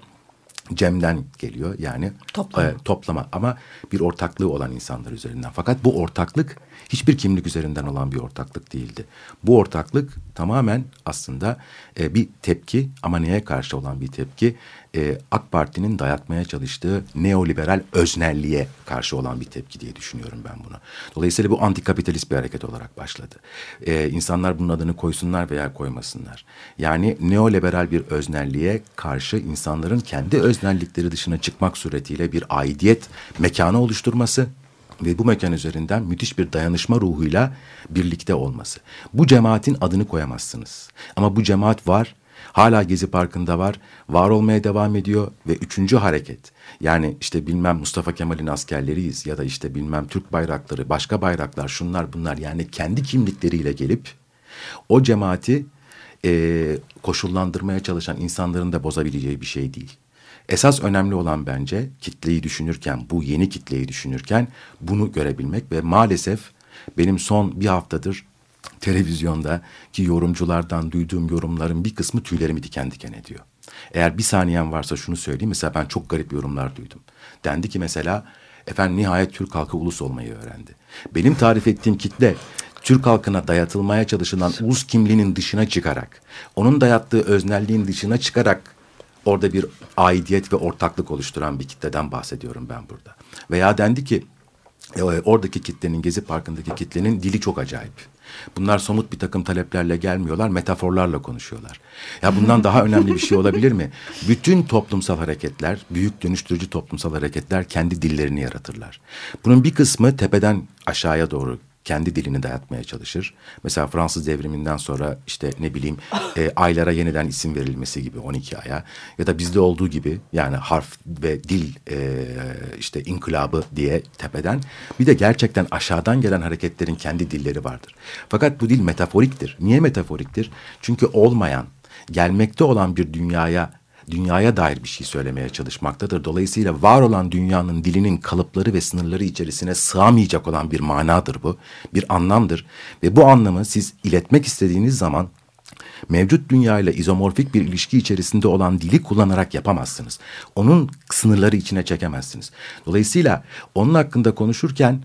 Cem'den geliyor yani toplama. E, toplama ama bir ortaklığı olan insanlar üzerinden. Fakat bu ortaklık hiçbir kimlik üzerinden olan bir ortaklık değildi. Bu ortaklık tamamen aslında e, bir tepki ama neye karşı olan bir tepki? E, AK Parti'nin dayatmaya çalıştığı neoliberal öznelliğe karşı olan bir tepki diye düşünüyorum ben bunu. Dolayısıyla bu antikapitalist bir hareket olarak başladı. E, insanlar bunun adını koysunlar veya koymasınlar. Yani neoliberal bir öznelliğe karşı insanların kendi öznellikleri dışına çıkmak suretiyle bir aidiyet mekanı oluşturması ve bu mekan üzerinden müthiş bir dayanışma ruhuyla birlikte olması. Bu cemaatin adını koyamazsınız. Ama bu cemaat var Hala Gezi Parkı'nda var, var olmaya devam ediyor ve üçüncü hareket yani işte bilmem Mustafa Kemal'in askerleriyiz ya da işte bilmem Türk bayrakları, başka bayraklar şunlar bunlar yani kendi kimlikleriyle gelip o cemaati e, koşullandırmaya çalışan insanların da bozabileceği bir şey değil. Esas önemli olan bence kitleyi düşünürken, bu yeni kitleyi düşünürken bunu görebilmek ve maalesef benim son bir haftadır televizyonda ki yorumculardan duyduğum yorumların bir kısmı tüylerimi diken diken ediyor. Eğer bir saniyen varsa şunu söyleyeyim. Mesela ben çok garip yorumlar duydum. Dendi ki mesela efendim nihayet Türk halkı ulus olmayı öğrendi. Benim tarif ettiğim kitle Türk halkına dayatılmaya çalışılan ulus kimliğinin dışına çıkarak, onun dayattığı öznelliğin dışına çıkarak orada bir aidiyet ve ortaklık oluşturan bir kitleden bahsediyorum ben burada. Veya dendi ki e, oradaki kitlenin, Gezi Parkı'ndaki kitlenin dili çok acayip. Bunlar somut bir takım taleplerle gelmiyorlar, metaforlarla konuşuyorlar. Ya bundan daha önemli bir şey olabilir mi? Bütün toplumsal hareketler, büyük dönüştürücü toplumsal hareketler kendi dillerini yaratırlar. Bunun bir kısmı tepeden aşağıya doğru kendi dilini dayatmaya çalışır. Mesela Fransız devriminden sonra işte ne bileyim e, aylara yeniden isim verilmesi gibi 12 aya ya da bizde olduğu gibi yani harf ve dil e, işte inkılabı diye tepeden bir de gerçekten aşağıdan gelen hareketlerin kendi dilleri vardır. Fakat bu dil metaforiktir. Niye metaforiktir? Çünkü olmayan, gelmekte olan bir dünyaya dünyaya dair bir şey söylemeye çalışmaktadır. Dolayısıyla var olan dünyanın dilinin kalıpları ve sınırları içerisine sığamayacak olan bir manadır bu. Bir anlamdır ve bu anlamı siz iletmek istediğiniz zaman mevcut dünyayla izomorfik bir ilişki içerisinde olan dili kullanarak yapamazsınız. Onun sınırları içine çekemezsiniz. Dolayısıyla onun hakkında konuşurken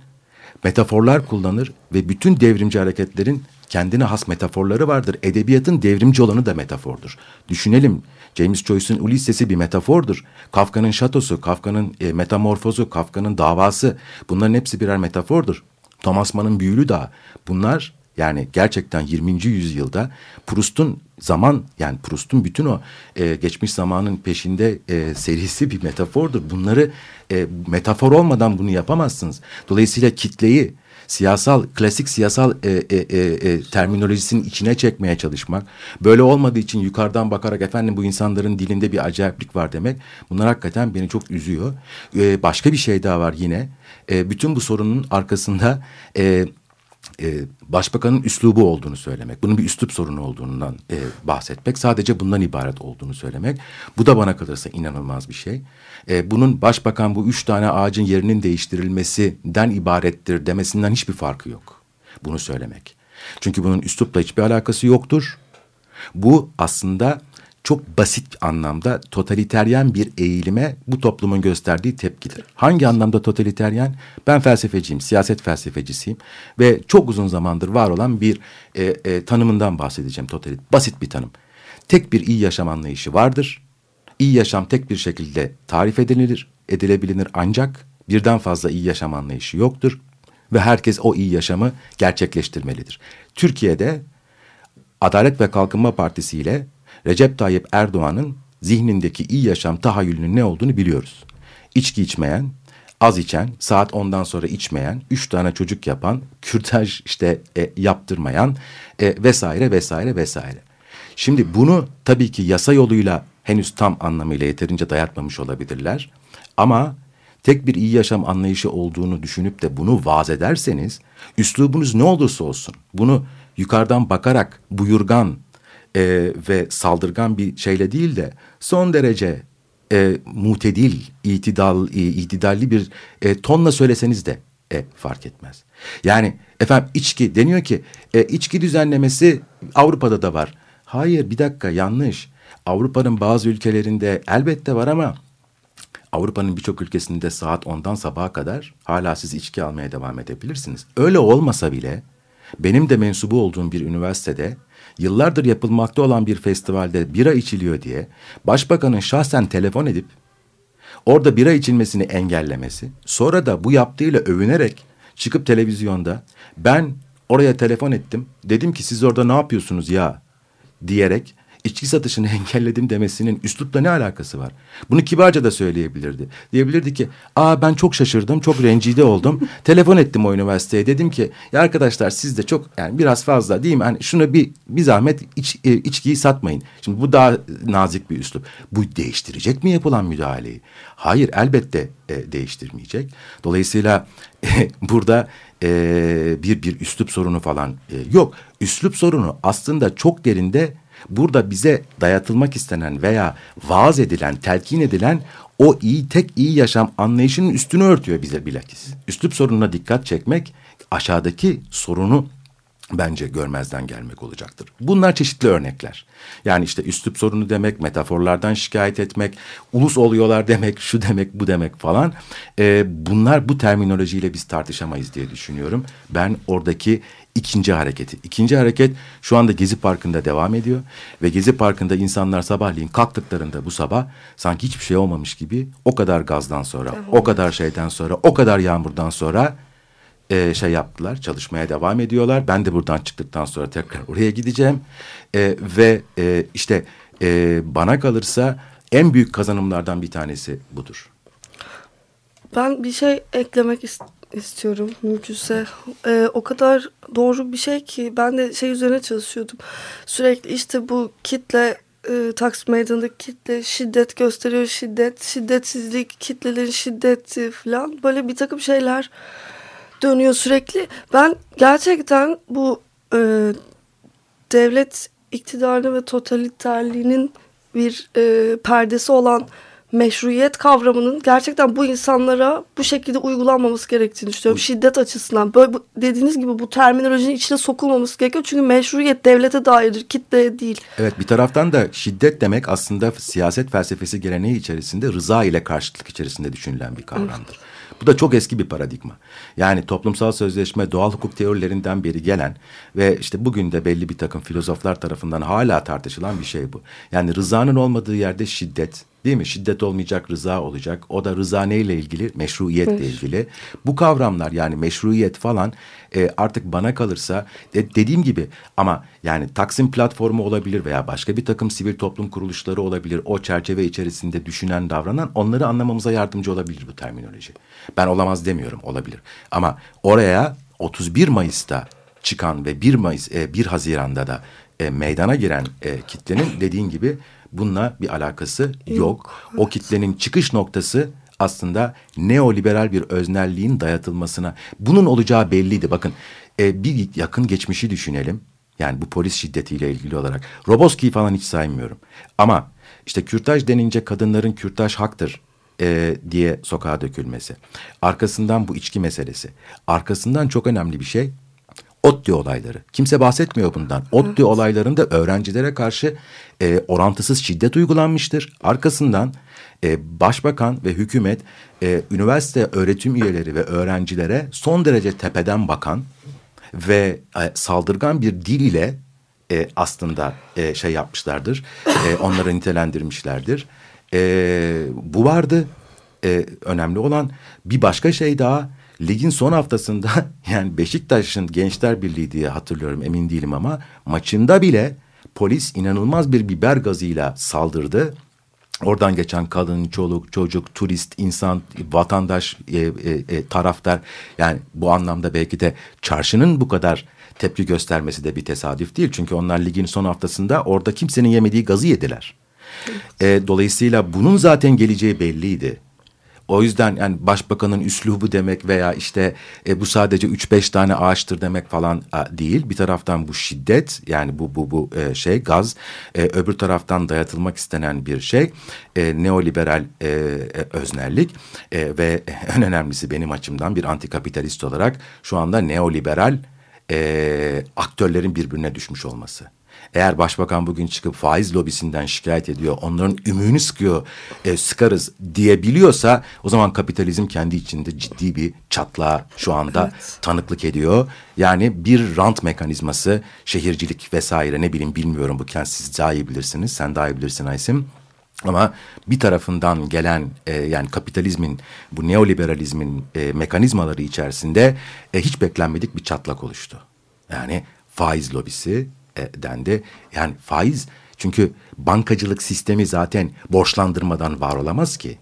metaforlar kullanır ve bütün devrimci hareketlerin kendine has metaforları vardır. Edebiyatın devrimci olanı da metafordur. Düşünelim James Joyce'un Ulysses'i bir metafordur. Kafka'nın şatosu, Kafka'nın e, metamorfozu, Kafka'nın davası bunların hepsi birer metafordur. Thomas Mann'ın Büyülü Dağı bunlar yani gerçekten 20. yüzyılda Proust'un zaman yani Proust'un bütün o e, geçmiş zamanın peşinde e, serisi bir metafordur. Bunları e, metafor olmadan bunu yapamazsınız. Dolayısıyla kitleyi siyasal klasik siyasal e, e, e, e, terminolojisinin içine çekmeye çalışmak. Böyle olmadığı için yukarıdan bakarak efendim bu insanların dilinde bir acayiplik var demek. Bunlar hakikaten beni çok üzüyor. E, başka bir şey daha var yine. E, bütün bu sorunun arkasında e, e, başbakanın üslubu olduğunu söylemek, bunun bir üslup sorunu olduğundan e, bahsetmek, sadece bundan ibaret olduğunu söylemek. Bu da bana kalırsa inanılmaz bir şey. E, bunun başbakan bu üç tane ağacın yerinin değiştirilmesinden ibarettir demesinden hiçbir farkı yok. Bunu söylemek. Çünkü bunun üslupla hiçbir alakası yoktur. Bu aslında çok basit anlamda totaliteryen bir eğilime bu toplumun gösterdiği tepkidir. Hangi anlamda totaliteryen? Ben felsefeciyim, siyaset felsefecisiyim ve çok uzun zamandır var olan bir e, e, tanımından bahsedeceğim totalit. Basit bir tanım. Tek bir iyi yaşam anlayışı vardır. İyi yaşam tek bir şekilde tarif edilir, edilebilir ancak birden fazla iyi yaşam anlayışı yoktur ve herkes o iyi yaşamı gerçekleştirmelidir. Türkiye'de Adalet ve Kalkınma Partisi ile Recep Tayyip Erdoğan'ın zihnindeki iyi yaşam tahayyülünün ne olduğunu biliyoruz. İçki içmeyen, az içen, saat ondan sonra içmeyen, üç tane çocuk yapan, kürtaj işte e, yaptırmayan e, vesaire vesaire vesaire. Şimdi bunu tabii ki yasa yoluyla henüz tam anlamıyla yeterince dayatmamış olabilirler. Ama tek bir iyi yaşam anlayışı olduğunu düşünüp de bunu vaaz ederseniz, üslubunuz ne olursa olsun, bunu yukarıdan bakarak buyurgan, e, ve saldırgan bir şeyle değil de son derece e, mutedil, itidal, e, itidalli bir e, tonla söyleseniz de e, fark etmez. Yani efendim içki deniyor ki e, içki düzenlemesi Avrupa'da da var. Hayır bir dakika yanlış. Avrupa'nın bazı ülkelerinde elbette var ama Avrupa'nın birçok ülkesinde saat 10'dan sabaha kadar hala siz içki almaya devam edebilirsiniz. Öyle olmasa bile benim de mensubu olduğum bir üniversitede yıllardır yapılmakta olan bir festivalde bira içiliyor diye başbakanın şahsen telefon edip orada bira içilmesini engellemesi, sonra da bu yaptığıyla övünerek çıkıp televizyonda ben oraya telefon ettim, dedim ki siz orada ne yapıyorsunuz ya? diyerek içki satışını engelledim demesinin üslupla ne alakası var? Bunu kibarca da söyleyebilirdi. Diyebilirdi ki aa ben çok şaşırdım, çok rencide oldum. Telefon ettim o üniversiteye dedim ki ya arkadaşlar siz de çok yani biraz fazla değil mi? Hani şunu bir, bir zahmet iç, e, içkiyi satmayın. Şimdi bu daha nazik bir üslup. Bu değiştirecek mi yapılan müdahaleyi? Hayır elbette e, değiştirmeyecek. Dolayısıyla e, burada e, bir bir üslup sorunu falan e, yok. Üslup sorunu aslında çok derinde Burada bize dayatılmak istenen veya vaaz edilen, telkin edilen o iyi tek iyi yaşam anlayışının üstünü örtüyor bize bilakis. Üslup sorununa dikkat çekmek aşağıdaki sorunu bence görmezden gelmek olacaktır. Bunlar çeşitli örnekler. Yani işte üslup sorunu demek, metaforlardan şikayet etmek, ulus oluyorlar demek, şu demek, bu demek falan. Ee, bunlar bu terminolojiyle biz tartışamayız diye düşünüyorum. Ben oradaki ikinci hareketi. İkinci hareket şu anda Gezi Parkı'nda devam ediyor. Ve Gezi Parkı'nda insanlar sabahleyin kalktıklarında bu sabah sanki hiçbir şey olmamış gibi o kadar gazdan sonra, evet. o kadar şeyden sonra, o kadar yağmurdan sonra e, şey yaptılar. Çalışmaya devam ediyorlar. Ben de buradan çıktıktan sonra tekrar oraya gideceğim. E, ve e, işte e, bana kalırsa en büyük kazanımlardan bir tanesi budur. Ben bir şey eklemek istiyorum istiyorum mümkünse. Ee, o kadar doğru bir şey ki ben de şey üzerine çalışıyordum. Sürekli işte bu kitle e, Taksim Meydanı'ndaki kitle şiddet gösteriyor şiddet, şiddetsizlik, kitlelerin şiddeti falan böyle bir takım şeyler dönüyor sürekli. Ben gerçekten bu e, devlet iktidarı ve totaliterliğinin bir e, perdesi olan meşruiyet kavramının gerçekten bu insanlara bu şekilde uygulanmaması gerektiğini düşünüyorum. Şiddet açısından böyle bu, dediğiniz gibi bu terminolojinin içine sokulmaması gerekiyor. Çünkü meşruiyet devlete dairdir, kitleye değil. Evet bir taraftan da şiddet demek aslında siyaset felsefesi geleneği içerisinde rıza ile karşıtlık içerisinde düşünülen bir kavramdır. Evet. Bu da çok eski bir paradigma. Yani toplumsal sözleşme, doğal hukuk teorilerinden beri gelen ve işte bugün de belli bir takım filozoflar tarafından hala tartışılan bir şey bu. Yani rızanın olmadığı yerde şiddet, Değil mi? Şiddet olmayacak, rıza olacak. O da rıza neyle ilgili? Meşruiyetle evet. ilgili. Bu kavramlar yani meşruiyet falan e, artık bana kalırsa e, dediğim gibi ama yani Taksim platformu olabilir veya başka bir takım sivil toplum kuruluşları olabilir. O çerçeve içerisinde düşünen, davranan onları anlamamıza yardımcı olabilir bu terminoloji. Ben olamaz demiyorum, olabilir. Ama oraya 31 Mayıs'ta çıkan ve 1 Mayıs, e, 1 Haziran'da da e, meydana giren e, kitlenin dediğin gibi bununla bir alakası yok. O kitlenin çıkış noktası aslında neoliberal bir öznelliğin dayatılmasına. Bunun olacağı belliydi. Bakın e, bir yakın geçmişi düşünelim. Yani bu polis şiddetiyle ilgili olarak. Roboski'yi falan hiç saymıyorum. Ama işte kürtaj denince kadınların kürtaj haktır e, diye sokağa dökülmesi. Arkasından bu içki meselesi. Arkasından çok önemli bir şey ODTÜ olayları. Kimse bahsetmiyor bundan. ODTÜ olaylarında öğrencilere karşı e, orantısız şiddet uygulanmıştır. Arkasından e, başbakan ve hükümet e, üniversite öğretim üyeleri ve öğrencilere son derece tepeden bakan ve e, saldırgan bir dil ile e, aslında e, şey yapmışlardır. E, onları nitelendirmişlerdir. E, bu vardı. E, önemli olan bir başka şey daha ligin son haftasında yani Beşiktaş'ın Gençler Birliği diye hatırlıyorum emin değilim ama maçında bile polis inanılmaz bir biber gazıyla saldırdı. Oradan geçen kadın, çoluk, çocuk, turist, insan, vatandaş, e, e, e, taraftar yani bu anlamda belki de çarşının bu kadar tepki göstermesi de bir tesadüf değil. Çünkü onlar ligin son haftasında orada kimsenin yemediği gazı yediler. E, dolayısıyla bunun zaten geleceği belliydi. O yüzden yani başbakanın üslubu demek veya işte e, bu sadece üç beş tane ağaçtır demek falan a, değil. Bir taraftan bu şiddet yani bu bu bu e, şey gaz, e, öbür taraftan dayatılmak istenen bir şey e, neoliberal e, e, öznellik e, ve en önemlisi benim açımdan bir antikapitalist olarak şu anda neoliberal e, aktörlerin birbirine düşmüş olması. Eğer başbakan bugün çıkıp faiz lobisinden şikayet ediyor, onların ümüğünü sıkıyor, e, sıkarız diyebiliyorsa o zaman kapitalizm kendi içinde ciddi bir çatlağa şu anda Evet. tanıklık ediyor. Yani bir rant mekanizması, şehircilik vesaire ne bileyim bilmiyorum bu kent siz daha iyi bilirsiniz, sen daha iyi bilirsin Aysim. Ama bir tarafından gelen e, yani kapitalizmin bu neoliberalizmin e, mekanizmaları içerisinde e, hiç beklenmedik bir çatlak oluştu. Yani faiz lobisi dendi. Yani faiz çünkü bankacılık sistemi zaten borçlandırmadan var olamaz ki.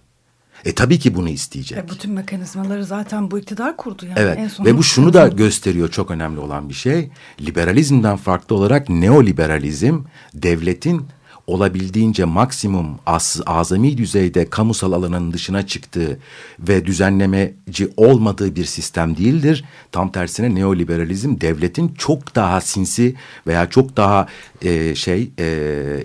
E tabii ki bunu isteyecek. E, bütün mekanizmaları zaten bu iktidar kurdu yani. Evet En ve bu şunu da gösteriyor çok önemli olan bir şey. Liberalizmden farklı olarak neoliberalizm devletin olabildiğince maksimum az, azami düzeyde kamusal alanın dışına çıktığı ve düzenlemeci olmadığı bir sistem değildir. Tam tersine neoliberalizm devletin çok daha sinsi veya çok daha e, şey e,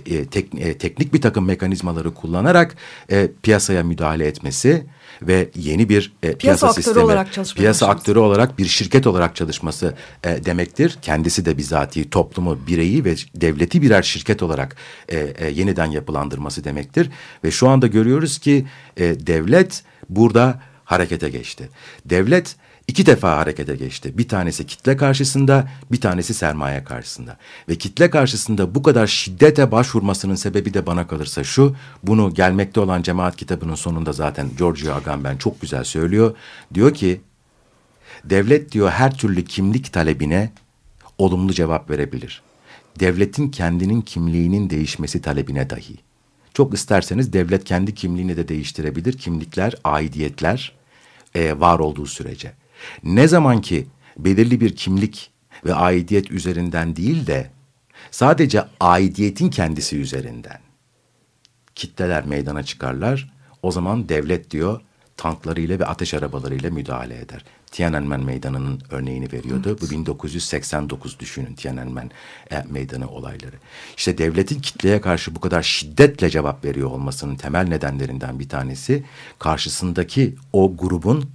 e, tek, e, teknik bir takım mekanizmaları kullanarak e, piyasaya müdahale etmesi ve yeni bir e, piyasa, aktörü sistemi, olarak piyasa başlaması. aktörü olarak bir şirket olarak çalışması e, demektir. Kendisi de bizatihi toplumu, bireyi ve devleti birer şirket olarak e, e, yeniden yapılandırması demektir. Ve şu anda görüyoruz ki e, devlet burada harekete geçti. Devlet iki defa harekete geçti. Bir tanesi kitle karşısında, bir tanesi sermaye karşısında. Ve kitle karşısında bu kadar şiddete başvurmasının sebebi de bana kalırsa şu. Bunu gelmekte olan cemaat kitabının sonunda zaten Giorgio Agamben çok güzel söylüyor. Diyor ki devlet diyor her türlü kimlik talebine olumlu cevap verebilir. Devletin kendinin kimliğinin değişmesi talebine dahi. Çok isterseniz devlet kendi kimliğini de değiştirebilir. Kimlikler, aidiyetler e, var olduğu sürece. Ne zaman ki belirli bir kimlik ve aidiyet üzerinden değil de sadece aidiyetin kendisi üzerinden kitleler meydana çıkarlar. O zaman devlet diyor tanklarıyla ve ateş arabalarıyla müdahale eder. Tiananmen Meydanı'nın örneğini veriyordu. Bu 1989 düşünün Tiananmen e, Meydanı olayları. İşte devletin kitleye karşı bu kadar şiddetle cevap veriyor olmasının temel nedenlerinden bir tanesi karşısındaki o grubun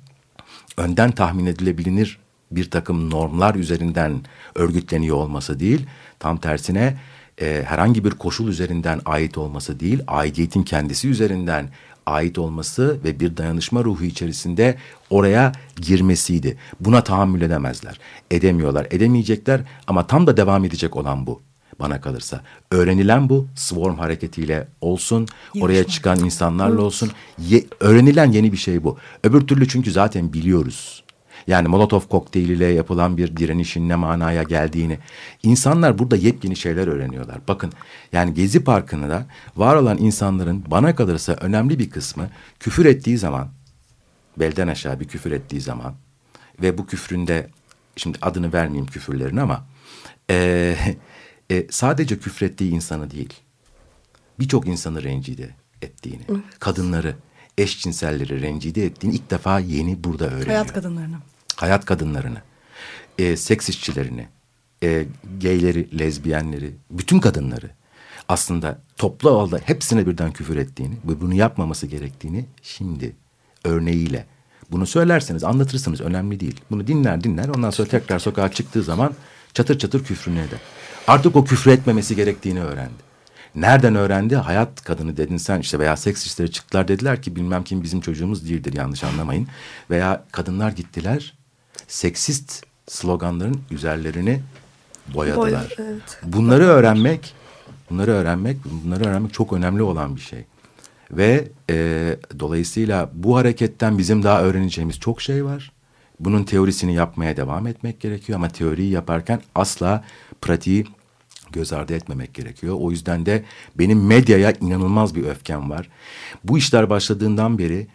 önden tahmin edilebilir bir takım normlar üzerinden örgütleniyor olması değil, tam tersine e, herhangi bir koşul üzerinden ait olması değil, aidiyetin kendisi üzerinden ait olması ve bir dayanışma ruhu içerisinde oraya girmesiydi. Buna tahammül edemezler, edemiyorlar, edemeyecekler ama tam da devam edecek olan bu bana kalırsa. Öğrenilen bu swarm hareketiyle olsun, oraya çıkan insanlarla olsun. Ye- öğrenilen yeni bir şey bu. Öbür türlü çünkü zaten biliyoruz. Yani Molotov kokteyliyle yapılan bir direnişin ne manaya geldiğini. insanlar burada yepyeni şeyler öğreniyorlar. Bakın yani Gezi Parkı'nda var olan insanların bana kalırsa önemli bir kısmı küfür ettiği zaman, belden aşağı bir küfür ettiği zaman ve bu küfründe şimdi adını vermeyeyim küfürlerin ama eee e, sadece küfrettiği insanı değil, birçok insanı rencide ettiğini, kadınları, eşcinselleri rencide ettiğini ilk defa yeni burada öğreniyor. hayat kadınlarını. Hayat kadınlarını, e, seks işçilerini, e, geyleri, lezbiyenleri, bütün kadınları aslında toplu halde hepsine birden küfür ettiğini ve bunu yapmaması gerektiğini şimdi örneğiyle bunu söylerseniz anlatırsınız önemli değil. Bunu dinler dinler ondan sonra tekrar sokağa çıktığı zaman çatır çatır küfrünü eder. Artık o küfür etmemesi gerektiğini öğrendi. Nereden öğrendi? Hayat kadını dedin sen işte veya seks işleri çıktılar dediler ki bilmem kim bizim çocuğumuz değildir yanlış anlamayın. Veya kadınlar gittiler seksist sloganların üzerlerini boyadılar. Boya- evet. Bunları öğrenmek, bunları öğrenmek, bunları öğrenmek çok önemli olan bir şey. Ve e, dolayısıyla bu hareketten bizim daha öğreneceğimiz çok şey var. Bunun teorisini yapmaya devam etmek gerekiyor ama teoriyi yaparken asla pratiği göz ardı etmemek gerekiyor. O yüzden de benim medyaya inanılmaz bir öfkem var. Bu işler başladığından beri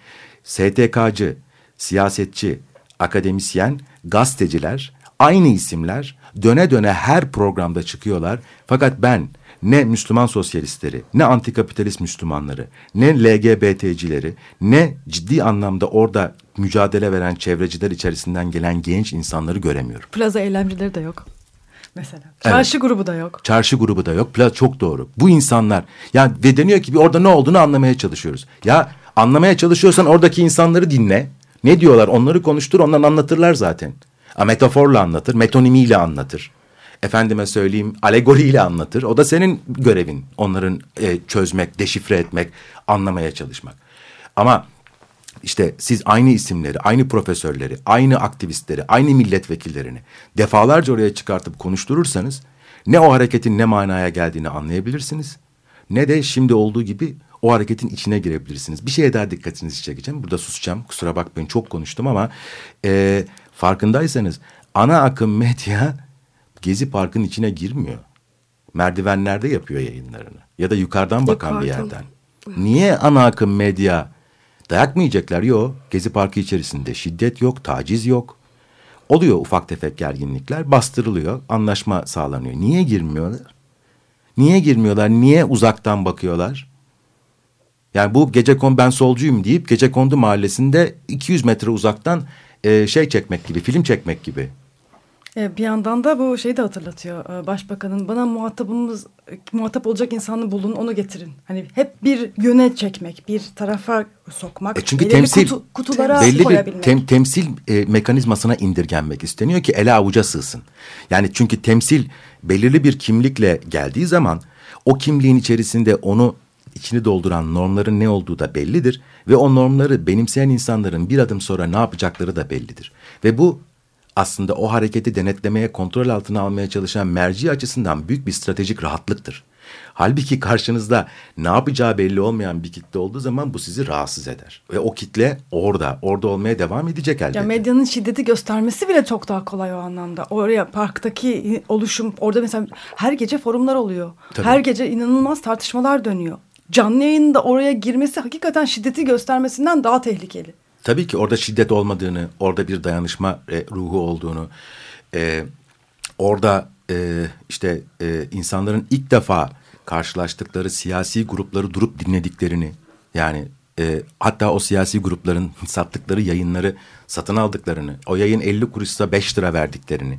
STK'cı, siyasetçi, akademisyen, gazeteciler, aynı isimler döne döne her programda çıkıyorlar. Fakat ben ne Müslüman sosyalistleri, ne antikapitalist Müslümanları, ne LGBT'cileri, ne ciddi anlamda orada mücadele veren çevreciler içerisinden gelen genç insanları göremiyorum. Plaza eylemcileri de yok. Mesela. Çarşı grubu da yok. Çarşı grubu da yok. Pla çok doğru. Bu insanlar yani ve deniyor ki bir orada ne olduğunu anlamaya çalışıyoruz. Ya anlamaya çalışıyorsan oradaki insanları dinle. Ne diyorlar? Onları konuştur. Onlar anlatırlar zaten. A, metaforla anlatır, metonimiyle anlatır. Efendime söyleyeyim alegoriyle anlatır. O da senin görevin. Onların e, çözmek, deşifre etmek, anlamaya çalışmak. Ama işte siz aynı isimleri, aynı profesörleri, aynı aktivistleri, aynı milletvekillerini defalarca oraya çıkartıp konuşturursanız ne o hareketin ne manaya geldiğini anlayabilirsiniz ne de şimdi olduğu gibi o hareketin içine girebilirsiniz. Bir şeye daha dikkatinizi çekeceğim. Burada susacağım. Kusura bakmayın çok konuştum ama e, farkındaysanız ana akım medya Gezi Park'ın içine girmiyor. Merdivenlerde yapıyor yayınlarını ya da yukarıdan bakan bir yerden. Niye ana akım medya dayak mı yiyecekler? Yok. Gezi Parkı içerisinde şiddet yok, taciz yok. Oluyor ufak tefek gerginlikler, bastırılıyor, anlaşma sağlanıyor. Niye girmiyorlar? Niye girmiyorlar? Niye uzaktan bakıyorlar? Yani bu gece kon ben solcuyum deyip gece kondu mahallesinde 200 metre uzaktan e, şey çekmek gibi, film çekmek gibi. E, bir yandan da bu şeyi de hatırlatıyor. E, başbakanın bana muhatabımız muhatap olacak insanı bulun onu getirin. Hani hep bir yöne çekmek, bir tarafa sokmak. E çünkü temsil kutu, kutulara belli koyabilmek. bir tem, temsil e, mekanizmasına indirgenmek isteniyor ki ele avuca sığsın. Yani çünkü temsil belirli bir kimlikle geldiği zaman o kimliğin içerisinde onu içini dolduran normların ne olduğu da bellidir ve o normları benimseyen insanların bir adım sonra ne yapacakları da bellidir. Ve bu aslında o hareketi denetlemeye, kontrol altına almaya çalışan merci açısından büyük bir stratejik rahatlıktır. Halbuki karşınızda ne yapacağı belli olmayan bir kitle olduğu zaman bu sizi rahatsız eder. Ve o kitle orada, orada olmaya devam edecek elbette. Ya medyanın şiddeti göstermesi bile çok daha kolay o anlamda. Oraya parktaki oluşum, orada mesela her gece forumlar oluyor. Tabii. Her gece inanılmaz tartışmalar dönüyor. Canlı yayında oraya girmesi hakikaten şiddeti göstermesinden daha tehlikeli. Tabii ki orada şiddet olmadığını, orada bir dayanışma e, ruhu olduğunu, e, orada e, işte e, insanların ilk defa karşılaştıkları siyasi grupları durup dinlediklerini, yani e, hatta o siyasi grupların sattıkları yayınları satın aldıklarını, o yayın 50 kuruşsa 5 lira verdiklerini,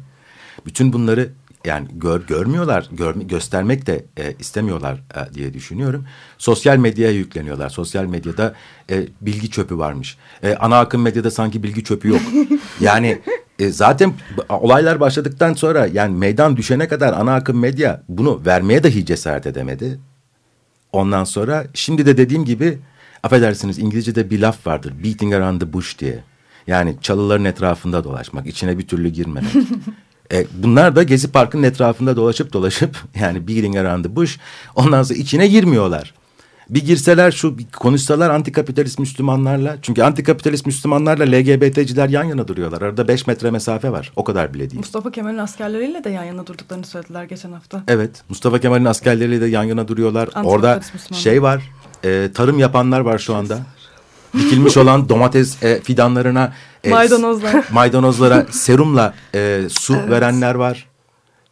bütün bunları yani gör, görmüyorlar, gör, göstermek de e, istemiyorlar e, diye düşünüyorum. Sosyal medyaya yükleniyorlar. Sosyal medyada e, bilgi çöpü varmış. E, ana akım medyada sanki bilgi çöpü yok. yani e, zaten olaylar başladıktan sonra yani meydan düşene kadar ana akım medya bunu vermeye dahi cesaret edemedi. Ondan sonra şimdi de dediğim gibi affedersiniz İngilizce'de bir laf vardır. Beating around the bush diye. Yani çalıların etrafında dolaşmak, içine bir türlü girmemek. E, bunlar da Gezi Parkı'nın etrafında dolaşıp dolaşıp yani beating around the bush ondan sonra içine girmiyorlar. Bir girseler şu bir konuşsalar antikapitalist Müslümanlarla çünkü antikapitalist Müslümanlarla LGBT'ciler yan yana duruyorlar. Arada beş metre mesafe var. O kadar bile değil. Mustafa Kemal'in askerleriyle de yan yana durduklarını söylediler geçen hafta. Evet. Mustafa Kemal'in askerleriyle de yan yana duruyorlar. Orada şey var. e, tarım yapanlar var şu anda. Dikilmiş olan domates e, fidanlarına e, Maydanozlar. maydanozlara serumla e, su verenler var.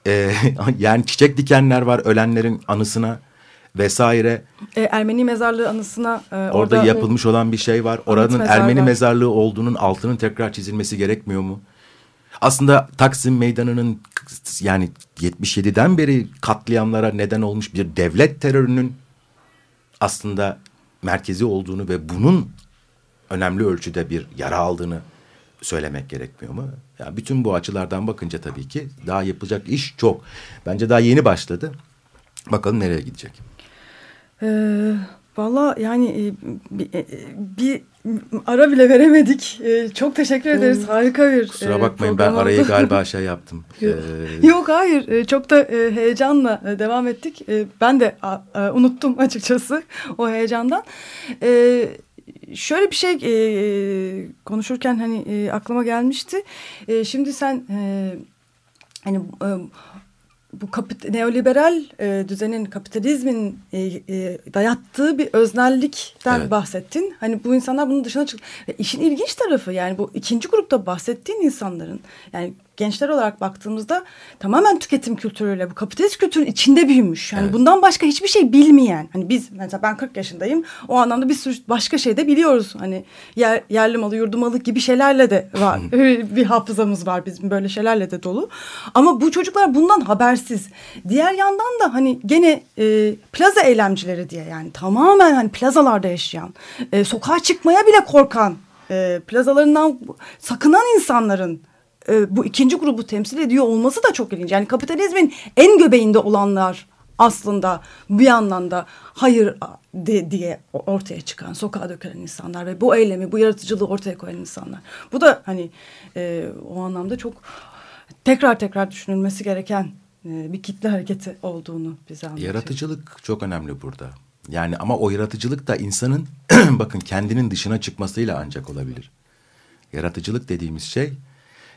E, yani çiçek dikenler var ölenlerin anısına vesaire. E, Ermeni mezarlığı anısına e, Orada, orada yapılmış olan bir şey var. Oranın mezar Ermeni mezarlığı olduğunun altının tekrar çizilmesi gerekmiyor mu? Aslında Taksim Meydanı'nın yani 77'den beri katliamlara neden olmuş bir devlet terörünün aslında merkezi olduğunu ve bunun önemli ölçüde bir yara aldığını söylemek gerekmiyor mu? Yani bütün bu açılardan bakınca tabii ki daha yapılacak iş çok. Bence daha yeni başladı. Bakalım nereye gidecek. Ee, Valla yani e, bir, e, bir ara bile veremedik. E, çok teşekkür ederiz. Harika bir Kusura e, bakmayın ben arayı oldu. galiba şey yaptım. Yok. Ee, Yok hayır E, çok da heyecanla devam ettik. Ben de unuttum açıkçası o heyecandan. E, şöyle bir şey e, konuşurken hani e, aklıma gelmişti. E, şimdi sen e, hani e, bu kapit neoliberal e, düzenin kapitalizmin e, e, dayattığı bir öznellikten Evet. bahsettin. Hani bu insanlar bunun dışına çıktı. Ve işin ilginç tarafı yani bu ikinci grupta bahsettiğin insanların yani gençler olarak baktığımızda tamamen tüketim kültürüyle bu kapitalist kültürün içinde büyümüş. Yani Evet. bundan başka hiçbir şey bilmeyen. Hani biz mesela ben 40 yaşındayım. O anlamda bir sürü başka şey de biliyoruz. Hani yer, yerli malı, yurdu malı gibi şeylerle de var. bir hafızamız var bizim böyle şeylerle de dolu. Ama bu çocuklar bundan habersiz. Diğer yandan da hani gene e, plaza eylemcileri diye yani tamamen hani plazalarda yaşayan, e, sokağa çıkmaya bile korkan, e, plazalarından sakınan insanların e, bu ikinci grubu temsil ediyor olması da çok ilginç. Yani kapitalizmin en göbeğinde olanlar aslında bir yandan da hayır de, diye ortaya çıkan, sokağa dökülen insanlar ve bu eylemi, bu yaratıcılığı ortaya koyan insanlar. Bu da hani e, o anlamda çok tekrar tekrar düşünülmesi gereken e, bir kitle hareketi olduğunu bize anlatıyor. Yaratıcılık çok önemli burada. Yani ama o yaratıcılık da insanın bakın kendinin dışına çıkmasıyla ancak olabilir. Yaratıcılık dediğimiz şey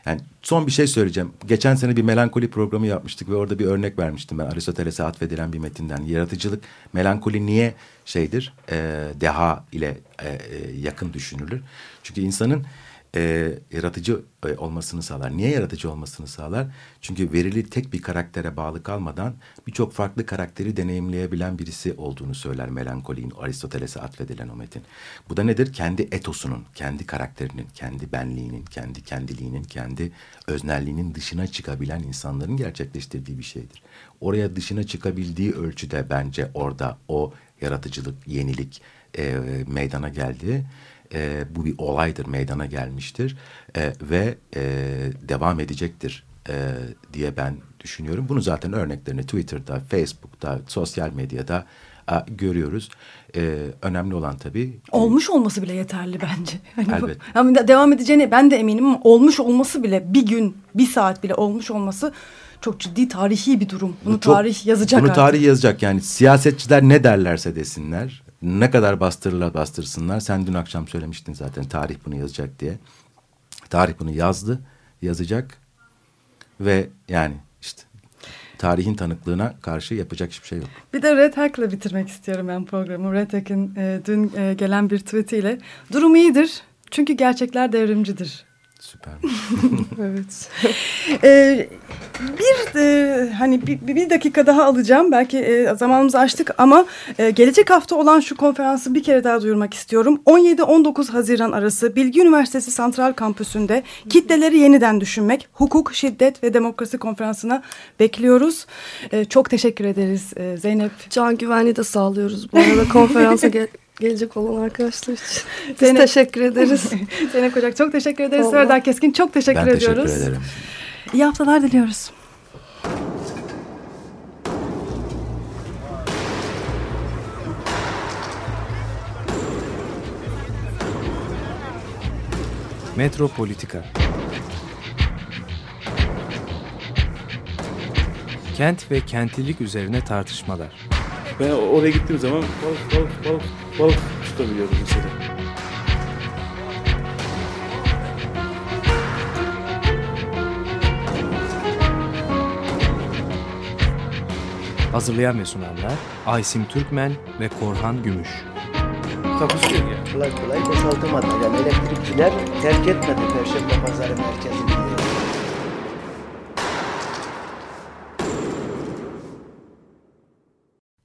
yani son bir şey söyleyeceğim. Geçen sene bir melankoli programı yapmıştık ve orada bir örnek vermiştim ben Aristoteles'e atfedilen bir metinden. Yaratıcılık, melankoli niye şeydir? E, deha ile e, e, yakın düşünülür. Çünkü insanın e, yaratıcı e, olmasını sağlar. Niye yaratıcı olmasını sağlar? Çünkü verili tek bir karaktere bağlı kalmadan birçok farklı karakteri deneyimleyebilen birisi olduğunu söyler melankolinin Aristoteles'e atfedilen o metin. Bu da nedir? Kendi etosunun, kendi karakterinin, kendi benliğinin, kendi kendiliğinin, kendi öznelliğinin dışına çıkabilen insanların gerçekleştirdiği bir şeydir. Oraya dışına çıkabildiği ölçüde bence orada o yaratıcılık, yenilik e, meydana geldi e, bu bir olaydır, meydana gelmiştir e, ve e, devam edecektir e, diye ben düşünüyorum. Bunu zaten örneklerini Twitter'da, Facebook'ta, sosyal medyada e, görüyoruz. E, önemli olan tabii... Olmuş olması bile yeterli bence. Hani Elbette. Bu, yani devam edeceğine ben de eminim ama olmuş olması bile bir gün, bir saat bile olmuş olması çok ciddi tarihi bir durum. Bunu çok, tarih yazacak Bunu artık. tarih yazacak yani siyasetçiler ne derlerse desinler ne kadar bastırırlar bastırsınlar. Sen dün akşam söylemiştin zaten tarih bunu yazacak diye. Tarih bunu yazdı, yazacak ve yani işte tarihin tanıklığına karşı yapacak hiçbir şey yok. Bir de Red Hack'la bitirmek istiyorum ben programı. Red Hack'in e, dün e, gelen bir tweetiyle. Durum iyidir çünkü gerçekler devrimcidir Süper. evet. ee, bir e, hani bir, bir dakika daha alacağım. Belki e, zamanımızı açtık ama e, gelecek hafta olan şu konferansı bir kere daha duyurmak istiyorum. 17-19 Haziran arası Bilgi Üniversitesi Santral Kampüsü'nde kitleleri yeniden düşünmek, hukuk, şiddet ve demokrasi konferansına bekliyoruz. E, çok teşekkür ederiz e, Zeynep. Can güvenliği de sağlıyoruz. Bu arada konferansa gel gelecek olan arkadaşlar için. Biz Zeynep, teşekkür ederiz. Zeynep Kocak çok teşekkür ederiz. Serdar Keskin çok teşekkür ben ediyoruz. Ben teşekkür ederim. İyi haftalar diliyoruz. Metropolitika Kent ve kentlilik üzerine tartışmalar. Ben oraya gittiğim zaman balık balık balık balık tutabiliyordum mesela. Hazırlayan ve sunanlar Aysim Türkmen ve Korhan Gümüş. Takusuyor ya. Kolay kolay boşaltamadı. Yani elektrikçiler terk etmedi Perşembe Pazarı merkezini.